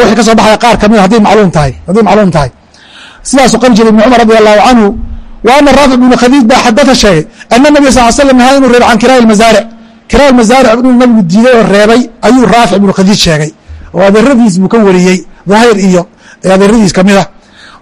wixii ka soo baxaya qaar ka mid hadday macluum tahay hadday macluum tahay sidaasuu qari jiray ibn cumar radi allahu canhu wa ana raafic bnu khadiij baa xadada sheegay ana nabiga sal slam nahaa inuu reebay can kiraa masaaric kiraa masaaric inuu nabigu diiday oo reebay ayuu raafic bnu khadiij sheegay. Oo adeeradiis buu ka wariyey daahir iyo adeeradiis ka mid ah.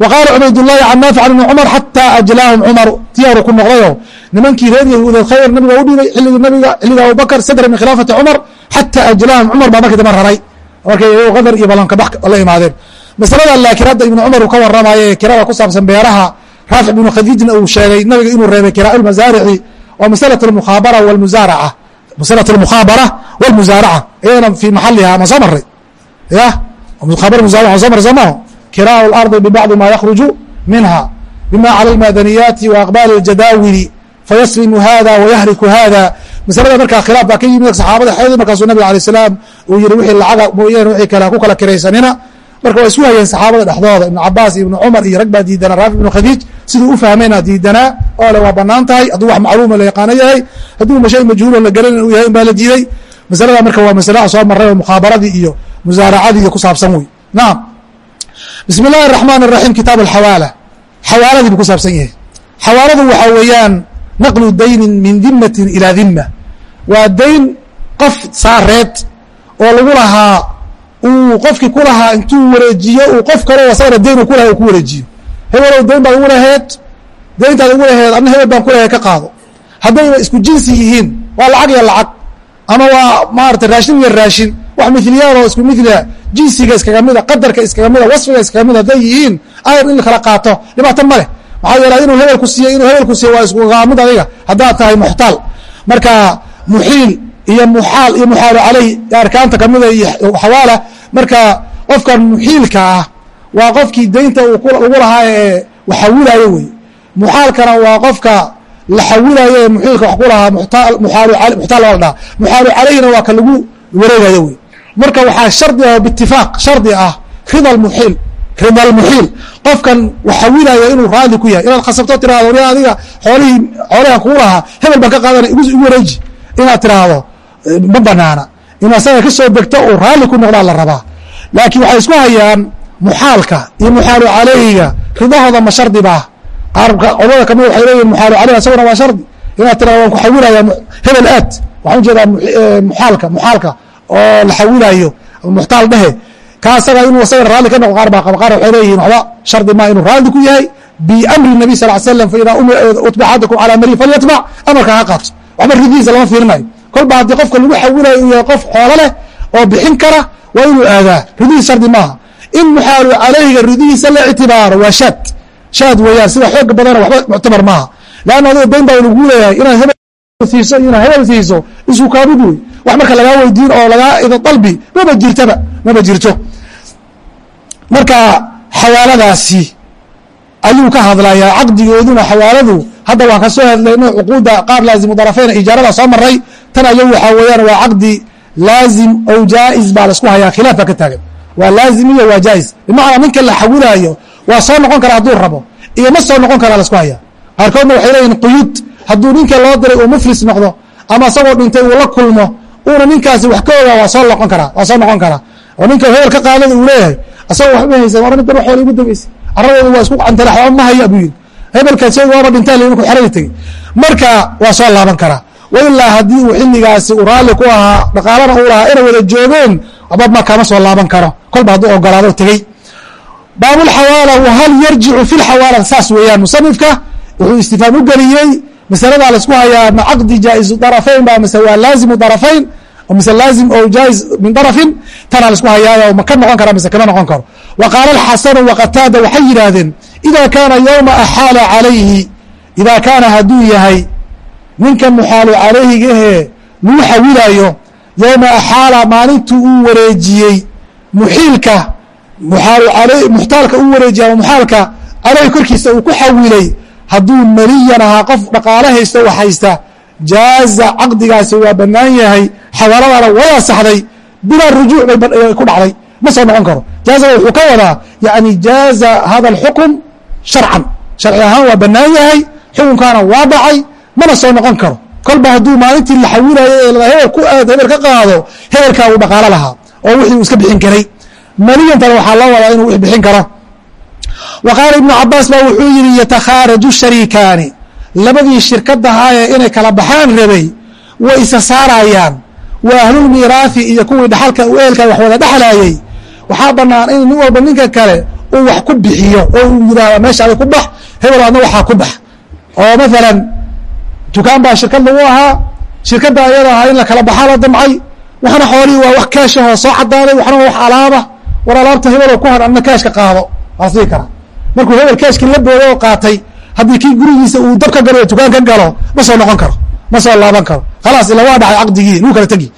Wa qaala cubaydاllahi can naafic ibni cumar xataa ajlaahum cumaru tiyaaru ku noqdayoo nimankii reer yahuudeed khayr nabiga u dhiibay xilligii nabiga xilliga abubakr sadra min khilaafati cumar xataa ajlaahum cumar baa markii dambe raray. Markay qadar iyo ballanka bax la imaadeen masalada laakiin hadda ibnu cumar uu ka waramayo ee kirada ku saabsan beeraha raafic ibnu khadiijna uu sheegay nabiga inuu reebay kiraacu lmasaarici waa masalat almukhaabara walmusaaraca masalat almukhaabara walmusaaraca iyadana fii maxaliha ma soo maray ya? Mukhaabara musaaraca soo maray soo kiraau lardi bibacdi ma yakhruju minha bima cala almadaniyaati wa aqbaali aljadaawili fayaslimu hada wayahliku hada masalada markaa khilaaf baa ka yimid saxaabada xeedii markaasuu nabiga alay salaam uu yihi wixii lacaga mooyaane wixii kale ku kala kiraysanina marka waa isu hayeen saxaabada dhexdooda ibnu cabaas iyo ibnu cumar iyo rag baa diidanaa raafi ibnu khadiij siduu u fahmeyna diidanaa oo le waa bannaan tahay hadduu wax macluuma la yaqaano yahay hadduu shay majhuula la garanan u yahay in baa la diiday masalada marka waa masalaha soo maray oo mukhaabaradii iyo musaaracadii iyo ku saabsan wey. Naam. Bismi illahi araxmaan araxiim kitaab alxawaala. Xawaaladii buu ku saabsan yahay. Xawaaladu waxaa weeyaan naqlu daynin min dimatin ilaa dima waa dayn qof saareed oo lagu lahaa uu qofkii ku lahaa intuu wareejiyo uu qof kale asagana dayn uu kulahay uu ku wareejiyo. Hebelow dayn baad ugu laheed dayntaad ugu laheed adna hebel baan kulahay ka qaado. Haddayba isku jinsi yihiin waa lacag iyo lacag ama waa maarata raashin iyo raashin wax miliyaal oo isku milia jinsiga iskaga mida qadarka iskaga mida wasfiga iskaga mid hadday yihiin ayar in la kala qaato. Dhibaato ma leh. Maxaa yeele inuu hebelku siiyo inuu hebelku siiyo waa iskugaa mid adiga haddaad tahay muxtaal. Marka muxiil iyo muxaal iyo muxaalu caleyh arkaanta kamida iyo xawaala marka qofkan muxiilka ah waa qofkii daynta lagu lahaa ee waxawilaayo wey. Muxaalkana waa qofka la xawilayo ee muxiilka wax ku lahaa muxtaal waa la dhaha muxaalu caleyhina waa ka lagu wareegayo wey. Marka waxaa shardi ah bitifaaq shardi ah rida muxiil rida lmuxiil qofkan waxawilaya inuu raali ku yahay inaad khasabto tirahdo adiga xoolihii xoolihan kuu lahaa hebel baan ka qaadana igu wareeji. Inaad tiraahdo ma banaana. In asaga ka soo degto uu raalli ku noqdaa la rabaa. Laakiin waxay isku hayaan muxaalka iyo muxaalu caleyhiga ridahooda ma shardi baa. Qaarka culamada ka mid waxay leeyihiin muxaalu caleyh isaguna waa shardi. Inaad tirahdo waan ku xawilaya hebel aad. Waxaan u jeedaa muxaalka muxaalka oo la xawilayo muxtaal dhehe ka asaga inuu asaga raalli ka noqo qaar baa qaba qaar waxay leeyihiin waxba shardi maa inuu raalli ku yahay. Biamri nabi sal slam faida utbica axadakum calaa mari falyatbac amarka ha qaato. Waxba ridihiisa lama fiirinayo kolba haddii qofka lagu xawilayo uu yahay qof xoolo leh oo bixin kara waa inuu aadaa ridihiis shardi maaha. In muxaalu caleyhiga ridihiisa la ictibaaro waa shaad shaad weeyaan sida xooga badana waxba muctabar maaha. Leanna adiga dayn baa lagu leeyahay inaad siiso inaad hebel siiso isku kaamid wey wax marka lagaa weydiin oo lagaa ido dalbi maba jirtaba maba jirto. Marka xawaaladaasi ayuu ka hadlayaa caqdigooduna xawaaladu hadda waan ka soo hadlayno cuquudda qaar laazimu darafeyn ijaarada soo maray tan ayagu waxaa weeyaan waa caqdi laazim ou jaa-is baa la isku hayaa khilaaf baa ka taagan. Waa laazim iyo waa jaa-is bimacnaa ninka la xawilaayo waa soo noqon kara hadduu rabo iyo ma soo noqon karaa la isku hayaa. Qaarkoodna waxay leeyihiin quyuud hadduu ninka loo diray uu muflis noqdo ama isagoo dhintay uu la kulmo uuna ninkaasi wax ka ogaa waa soo noqon karaa waa soo noqon karaa oo ninka hebel ka qaadada uu leeyahay asagoo waxba haysan war ninkan wax xoole igu dambeysay carradooda waa isku cantala waxba ma haya buu yidhi. Hebelkaas waaba dhintaa le markuu xerada tegey marka waa soo laaban karaa wa ilaa haddii uu xilligaasi uu raalli ku ahaa dhaqaalana uu lahaa inay wada joogeen waxba ma kama soo laaban karo. Kolba hadduu ogolaado tegey. Baabulxawaala wahal yarjicu fi lxawaala saas weeyaan. Musanifka wuxuu istifaam u geliyey masaladaa la isku hayaa ma caqdi jaa-izu darafayn ba mise waa laazimu darafayn mise laazim o jaa-iz min darafin tanaa la isku hayaayo ma ka noqon kara mise kama noqon karo. Wa qaala alxasanu waqataada waxay yidhaahdeen ida kaana yowma axaala calayhi idaa kaana hadduu yahay ninka muxaalu calayhiga ahee lagu xawilaayo yowma axaala maalintuu uu wareejiyey muxiilka muaalu muxtaalka uu wareejiyey ama muxaalka caleyhi korkiisa uu ku xawilay hadduu maliyan ahaa qof dhaqaale haysto wax haysta jaaza caqdigaasi waa banaan yahay xawaaladaana way asaxday bilaa rujuuc bay ku dhacday. Ma soo noqon karo. Jaaza wuxuu ka wadaa yani jaaza hada alxukm sharcan. Sharci ahaan waa banaan yahay xukunkaana waa dhacay mana soo noqon karo. Kolba hadduu maalintii la xawilayo ee hebel ku aad hebel ka qaado hebelkaa uu dhaqaalo lahaa oo wixii uu iska bixin karay. Maliyantana waxaa loo wadaa inuu wix bixin karo. Wa ibnu cabaas baa wuxuu yihi yatakhaaraju shariikaani. Labadii shirkadahaayee inay kala baxaan rabay way isa saarayaan. Wa ahlulmiiraahi iyo kuwii dhaxalka eelka wax wada dhexlaayey waxaa banaan in nin walba ninka kale uu wax ku bixiyo oo uu yidhaahda meeshaada ku bax hebel adna waxaa ku bax. Oo maalan dukaan baa shirkad lagu ahaa. Shirkadda ayada ahaa in la kala baxaa la damcay. Waxna xoolihii waa wax kaashahoo soo cadaaday waxna waa wax alaaba. War alaabta hebeloo ku har kaashka qaado. Waa sii kara. Markuu hebel kaashkii la boodo oo qaatay haddii kii gurigiisa uu dab galo o dukaan ka galo ma soo noqon karo ma soo laaban karo. Khalaas ila waa dhacay caqdigii lagu kala tegi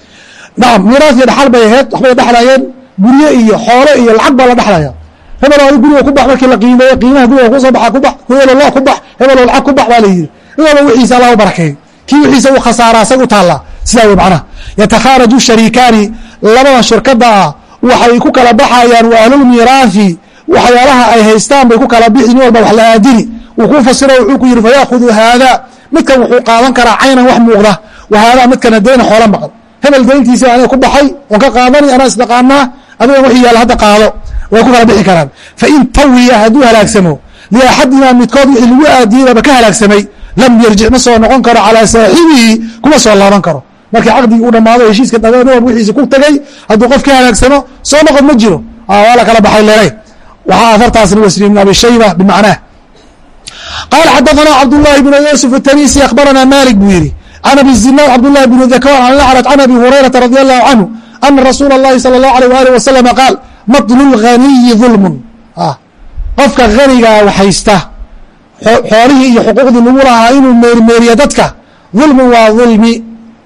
nacam miiraas iyo dhaxal bay ahayd waxbay dhexlayeen gurye iyo xoolo iyo lacag baa la dhexlaya hebel adi guriga ku bax markii la qiimeeyo qiimaha guriga ku soo baxa ku bax hebelo lo ku bax hebelo lacag ku bax baa la yidhi iyaba wixiisa allah u barakeey kii wixiisa uu khasaaraa sag u taallaa sidaa wey macnaha yatakhaaraju shariikaani labada shirkada ah waxay ku kala baxayaan wa ahlulmiiraahi waxyaalaha ay haystaan bay ku kala bixi nin walba wax la aadini uu ku fasiro wuxuu ku yidhi fayaakudu haada midkan wuxuu qaadan karaa caynan wax muuqda wa haadaa midkana deyna xoola maqan hebel deyntiisa aniga ku baxay oon ka qaadani anaa isdaqaanaa adiga wixii yaalla hadda qaado way ku kala bixi karaan fain tawiya hadduu halaagsamo liaxadimaa midkood wixii lagu aadiyey ka halaagsamay lam yarjic ma soo noqon karo calaa saaxibihi kuma soo laaban karo markii caqdigii u dhamaado heshiiska dhageen walba wixiisa ku tegey hadduu qof ka halaagsamo soo noqon ma jiro waa la kala baxay leelay waxaa afartaasna wasri ibn abi shayba bimacnaah qaala xadaثana cabdالlahi bn yusuf الtanisi akhbarana malik buu yihi can abi zinaad cabdالlahi bn dakwan an lacraj can abi hurayrata radi allahu canhu ana rasuula اllahi salى اllahu alيh waalih waslama qaal matlu اlghaniyi dulmun qofka hanigaa waxhaysta xoolihii iyo xuquuqdii lagu lahaa inuu meermeeriyo dadka. Dulmun waa dulmi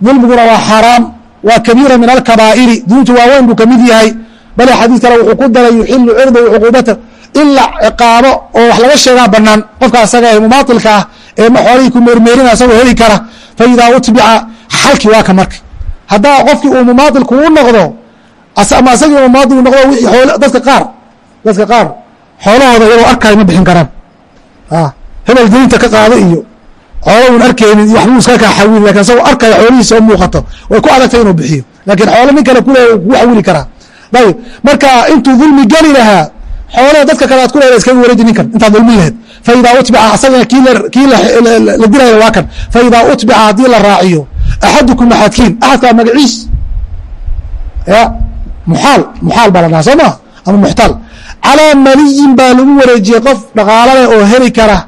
dulmiguna waa xaraam waa kabiira min alkabaa'iri. Dunuubta waaweyn buu ka mid yahay. Bale xadiis kale wuxuu ku daray yuxilu cirdahu cuquubata in la ciqaabo oo wax laga sheegaa banaan qofka asaga ee mumaatilka ah ee xoolihii ku meermeerina asagoo heli kara fa utbica xalki waa ka marka haddaa qofkii uu mumaatilku u noqdo ama asagii mumaatil noqdo wixii dadka qaar dadka qaar xoolahooda iyagoo arkaayo ma bixin karaan hebel deynta ka qaado iyo xoolo un arkeynin iyo waxbuu iska kaa xawili laakiin asagoo arkaya xoolihiisa oo muuqato way ku adagtay inuu bixiyo. Lakin xoolo nin kale kule kugu xawili karaa. Ayib marka intuu dulmi geli lahaa xoolaha dadka kale ad ku leeda iskaga wareeji ninkan intaad dulmin laheyd. Fa idaa utbica asagana kii la diraya waa kan. Fa idaa utbica haddii la raaciyo axadukum axadkiin axadkaa magaciis. Ya muxaal muxaal baa la dhaha soo maa ama muxtaal calaa maliyin baa lagu wareejiyey qof dhaqaalale oo heli kara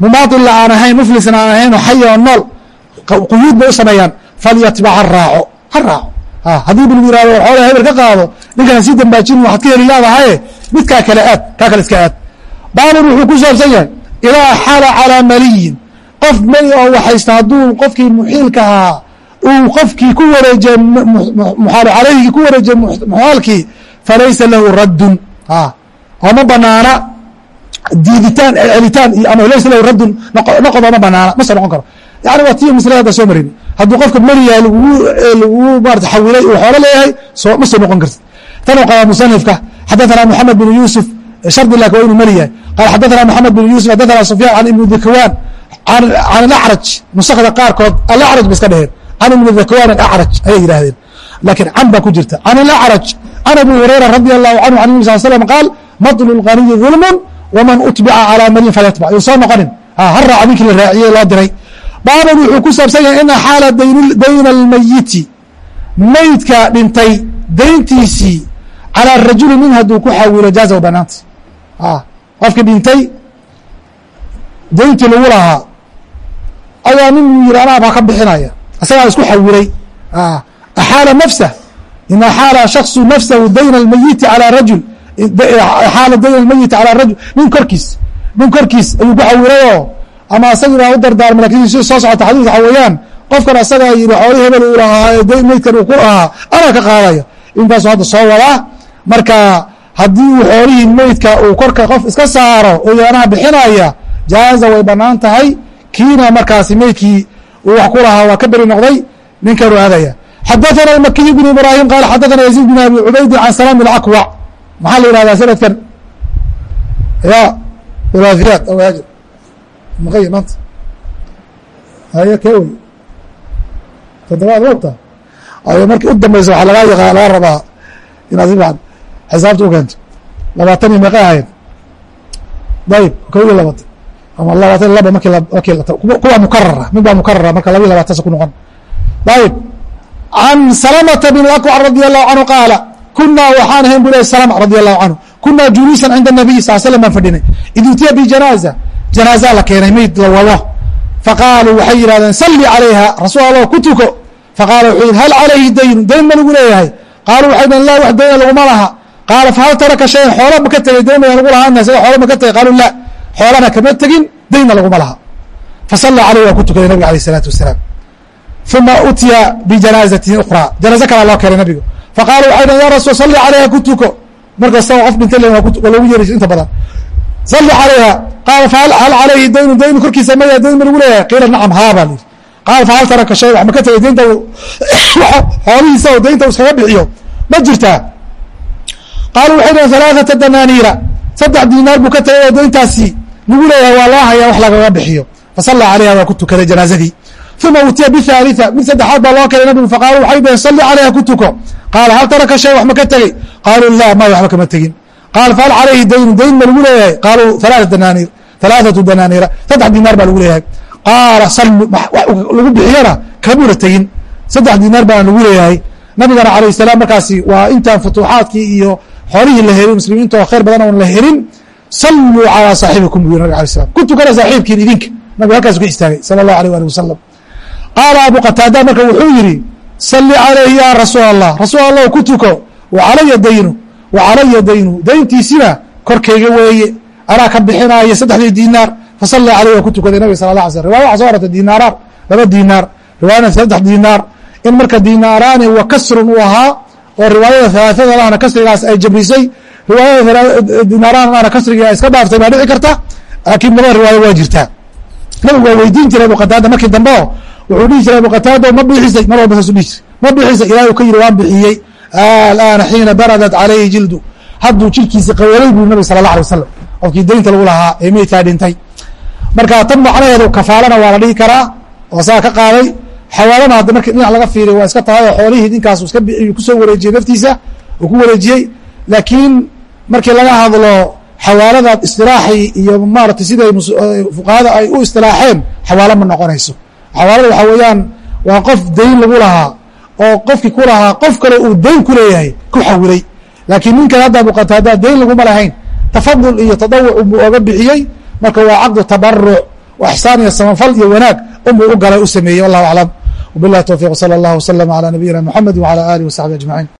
mumaatilna aan ahayn muflisna aan ahayn oo xaya oo nool quyuud bay u sameeyaan falyatbac ha raaco ha raaco haddii bul yiraahdo xoola hebel ka qaado ninkaan sii dambaajin waxaad ka heli leedahaye midkaa kale aad kaa kale iska aad. Baabun wuxuu ku saabsan yahay idaa xala calaa maliyin. Qof mali oo waxaysta hadduu qofkii muxiilkahaa uu qofkii ku wareejiye muxaalu calayhigii ku wareejiye muxaalkii falaysa lahu raddun. Oo ma banaana diiditaan celitaan iyo ama laysa lahu raddun noqodoo ma banaana ma soo noqon karo yani waa tii maslada hadda soo marin hadduu qofka meliyahay lagugu lagugu maarata xawilay uu xoolo leeyahay soo ma soo noqon kartid tan u qabaa musanifka xadaثana moxamed bin yuusuf shardi lak waa inuu meli yahay qaala xadaثana moxamed bin yuusuf xadaثana sufyaan can ibni dakwaan can alacraj nusakda qaarkood alacraj ba iska dheheen can ibni dakwaan alacraj ayay yidhahdeen lakiin can baa ku jirta can alacraj can abi hurayra radi allahu canhu can nabi sal slm qaal matlu lganiyi dulmun wman utbica calaa malin falyatbac yuu soo noqonin ha raaca ninkii la raaciyey loo diray baaban wuxuu ku saabsan yahay ina xaala dayna almayiti meydka dhintay dayntiisii calaa rajuli nin hadduu ku xawilo jaaza banaanta qofkii dhintay dayntii lagu lahaa ayaa nin uu yihi anaa baa ka bixinaya isagaa isku xawilay axaala nafsah in axaala shakصu nafsahu dayna almayiti calى rajul xaala dayna almayiti calى rajul nin korkiis nin korkiis ayuu ku xawilayoo ama asagii baa u dardaarmay lakin si soo socota xadiis waxa weeyaan qofkan asagaa yihi xooli hebel uu lahaa ee meydkan uu ku ahaa anaa ka qaadaya intaasu hadda soo wadaa marka haddii uu xoolihii meydka uu korka qof iska saaro oo yaanaha bixinaya jaaza way banaan tahay kiina markaasi meydkii uu wax ku lahaa waa ka beri noqday ninkan u aadaya xadaثana الmakiي بن ibrahim qala xadaثana yaزيid بn abi cubaydi can salaam اlcakwac maxaa la yihahdaa sanadkan ya hulaaثiyaad aw haajir maqay maanta. Haye kee wey toddobaad wata ayo markii u dambaysa waxaa lagaa yaqa laga rabaa inaad si xisaabta u keento. Labaatan iyo meeqay ahayd dayib kow iyo labaatan. Ama labaatan laba marki marki kuwa mukarara mid baa mukarara marka laba iyo labaatan ku noqon. Dayib. Can salamata bn akwac radi allahu canhu qaala kunaa waxaan ahayn bu salama radi allahu canhu kunaa juluusan cinda nabiy sal slam baan fadhinay id utiya bijanaaza janaaza la keenay meyd la wado faqaaluu waxay yidhahdeen salli calayha rasuul allah ku tuko faqaala wuxuu yidhi hal calayhi daynu dayn ma lagu leeyahay qaaluu waxay dhaheen laa wax dayna laguma laha qaala fahal taraka shayan xoola ma ka tegey dayn baan lagu lahaana sida xoola ma ka tegey qaaluu la xoolana kama tegin daynna laguma laha fasalla calayh waa ku tukaday nabiga alayh isalaatu wasalaam uma utiya bijanaazatin ukhraa janaaze kalaa loo keenay nabigu faqaalu waxay dhaheen ya rasul salli calayha ku tuko mar kastaba qof dhintay le waa lagu yeeri inta badan salli calayha qaala fahal hal calayhi daynu daynu korkiisa maya dayn ma lagu leeyahay qiila nacam haa baa lihi qaala fahal taraka shay wax ma ka tegay daynta xoolihiisa oo daynta iskaga bixiyo ma jirtaa qaaluu waxay dhaheen halaaثata danaaniira saddex diinaar buu ka tegay oo dayntaasi lagu leeyahay waa loo hayaa wax lagaga bixiyo fasalla calayha waa ku tukaday janaazadii uma utiya bihaaliثa mid saddexaad baa loo keenay nabigu faqaaluu waxay dhaheen salli calayha ku tuko qaal hal taraka shay wax ma ka tegey qaaluu la may waxba kama tegin qaal fahal calayhi daynu dayn ma lagu leeyahay qaaluu alaaanir halaathatu danaaniira saddex dinaar baa lagu leeyahay qaala sal lagu bixiyana kamuna tegin saddex dinaar baana lagu leeyahay nabigana calayh salaam markaasi waa intaan futuuxaadkii iyo xoolihii la helin muslimiinta oo khayr badan oon la helin salluu calaa saaxibikum buu nabig alay slam ku tukana saaxiibkiin idinka nabigu halkaas ku istaagay sala allahu aleyh ali wasalam qaala abu qataada marka wuxuu yidhi salli calayhi ya rasuul allah rasuul allah ku tuko wa calaya daynu wa calaya daynu. Dayntiisina korkayga weeye anaa ka bixinaayo saddexdii diinaar fasalla caleyh waa ku tukaday nabig sala la alay slm riwaya waxa so arortay diinaaraar laba diinaar. Riwaayana saddex diinaar. In marka diinaaraani wa kasrun uu ahaa oo riwaayada halaaثadana kasrigaas ay jabrisay riwaayada diinaaraanana kasriga iska dhaaftay baa dhici karta laakiin laba riwaayo waa jirtaa nabigu waa weydiin abu qataada markii dambe o wuxuu dhihi jiray abu qataada ma bixisay mar walba saasu dhihi jiray. Ma bixisay ilahi uu ka yidhi waan bixiyey. Alaana xiina baradat calayhi jildu. Hadduu jirkiisi qawalay buu nabig sala اla alay wasalam qofkii daynta lagu lahaa ee meydkaa dhintay. Marka tan macnaheedu kafaalana waa la dhihi karaa oo saa ka qaaday. Xawaalana hadda markii dhinac laga fiiriy waa iska tahay oo xoolihii ninkaas iska ku soo wareejiyey naftiisa uu ku wareejiyey. Laakiin markii laga hadlo xawaalada istilaaxii iyo maarata siday fuqahada ay u istilaaxeen xawaalo ma noqonayso xawaalada waxaa weeyaan waa qof dayn lagu lahaa oo qofkii ku lahaa qof kale uu dayn ku leeyahay ku xawilay. Laakiin ninkan haddaa muuqato haddaa dayn laguma lahayn tafadul iyo tadawuc unbuu oga bixiyey. Marka waa caqdu tabaruc axsaan iyo samafal iyo wanaag unbuu u galay u sameeyey wallahu aclam. Wabilah towfiq sala allah waslama ala nabiyina mxamedi wala alih wasaxbi ajmaciin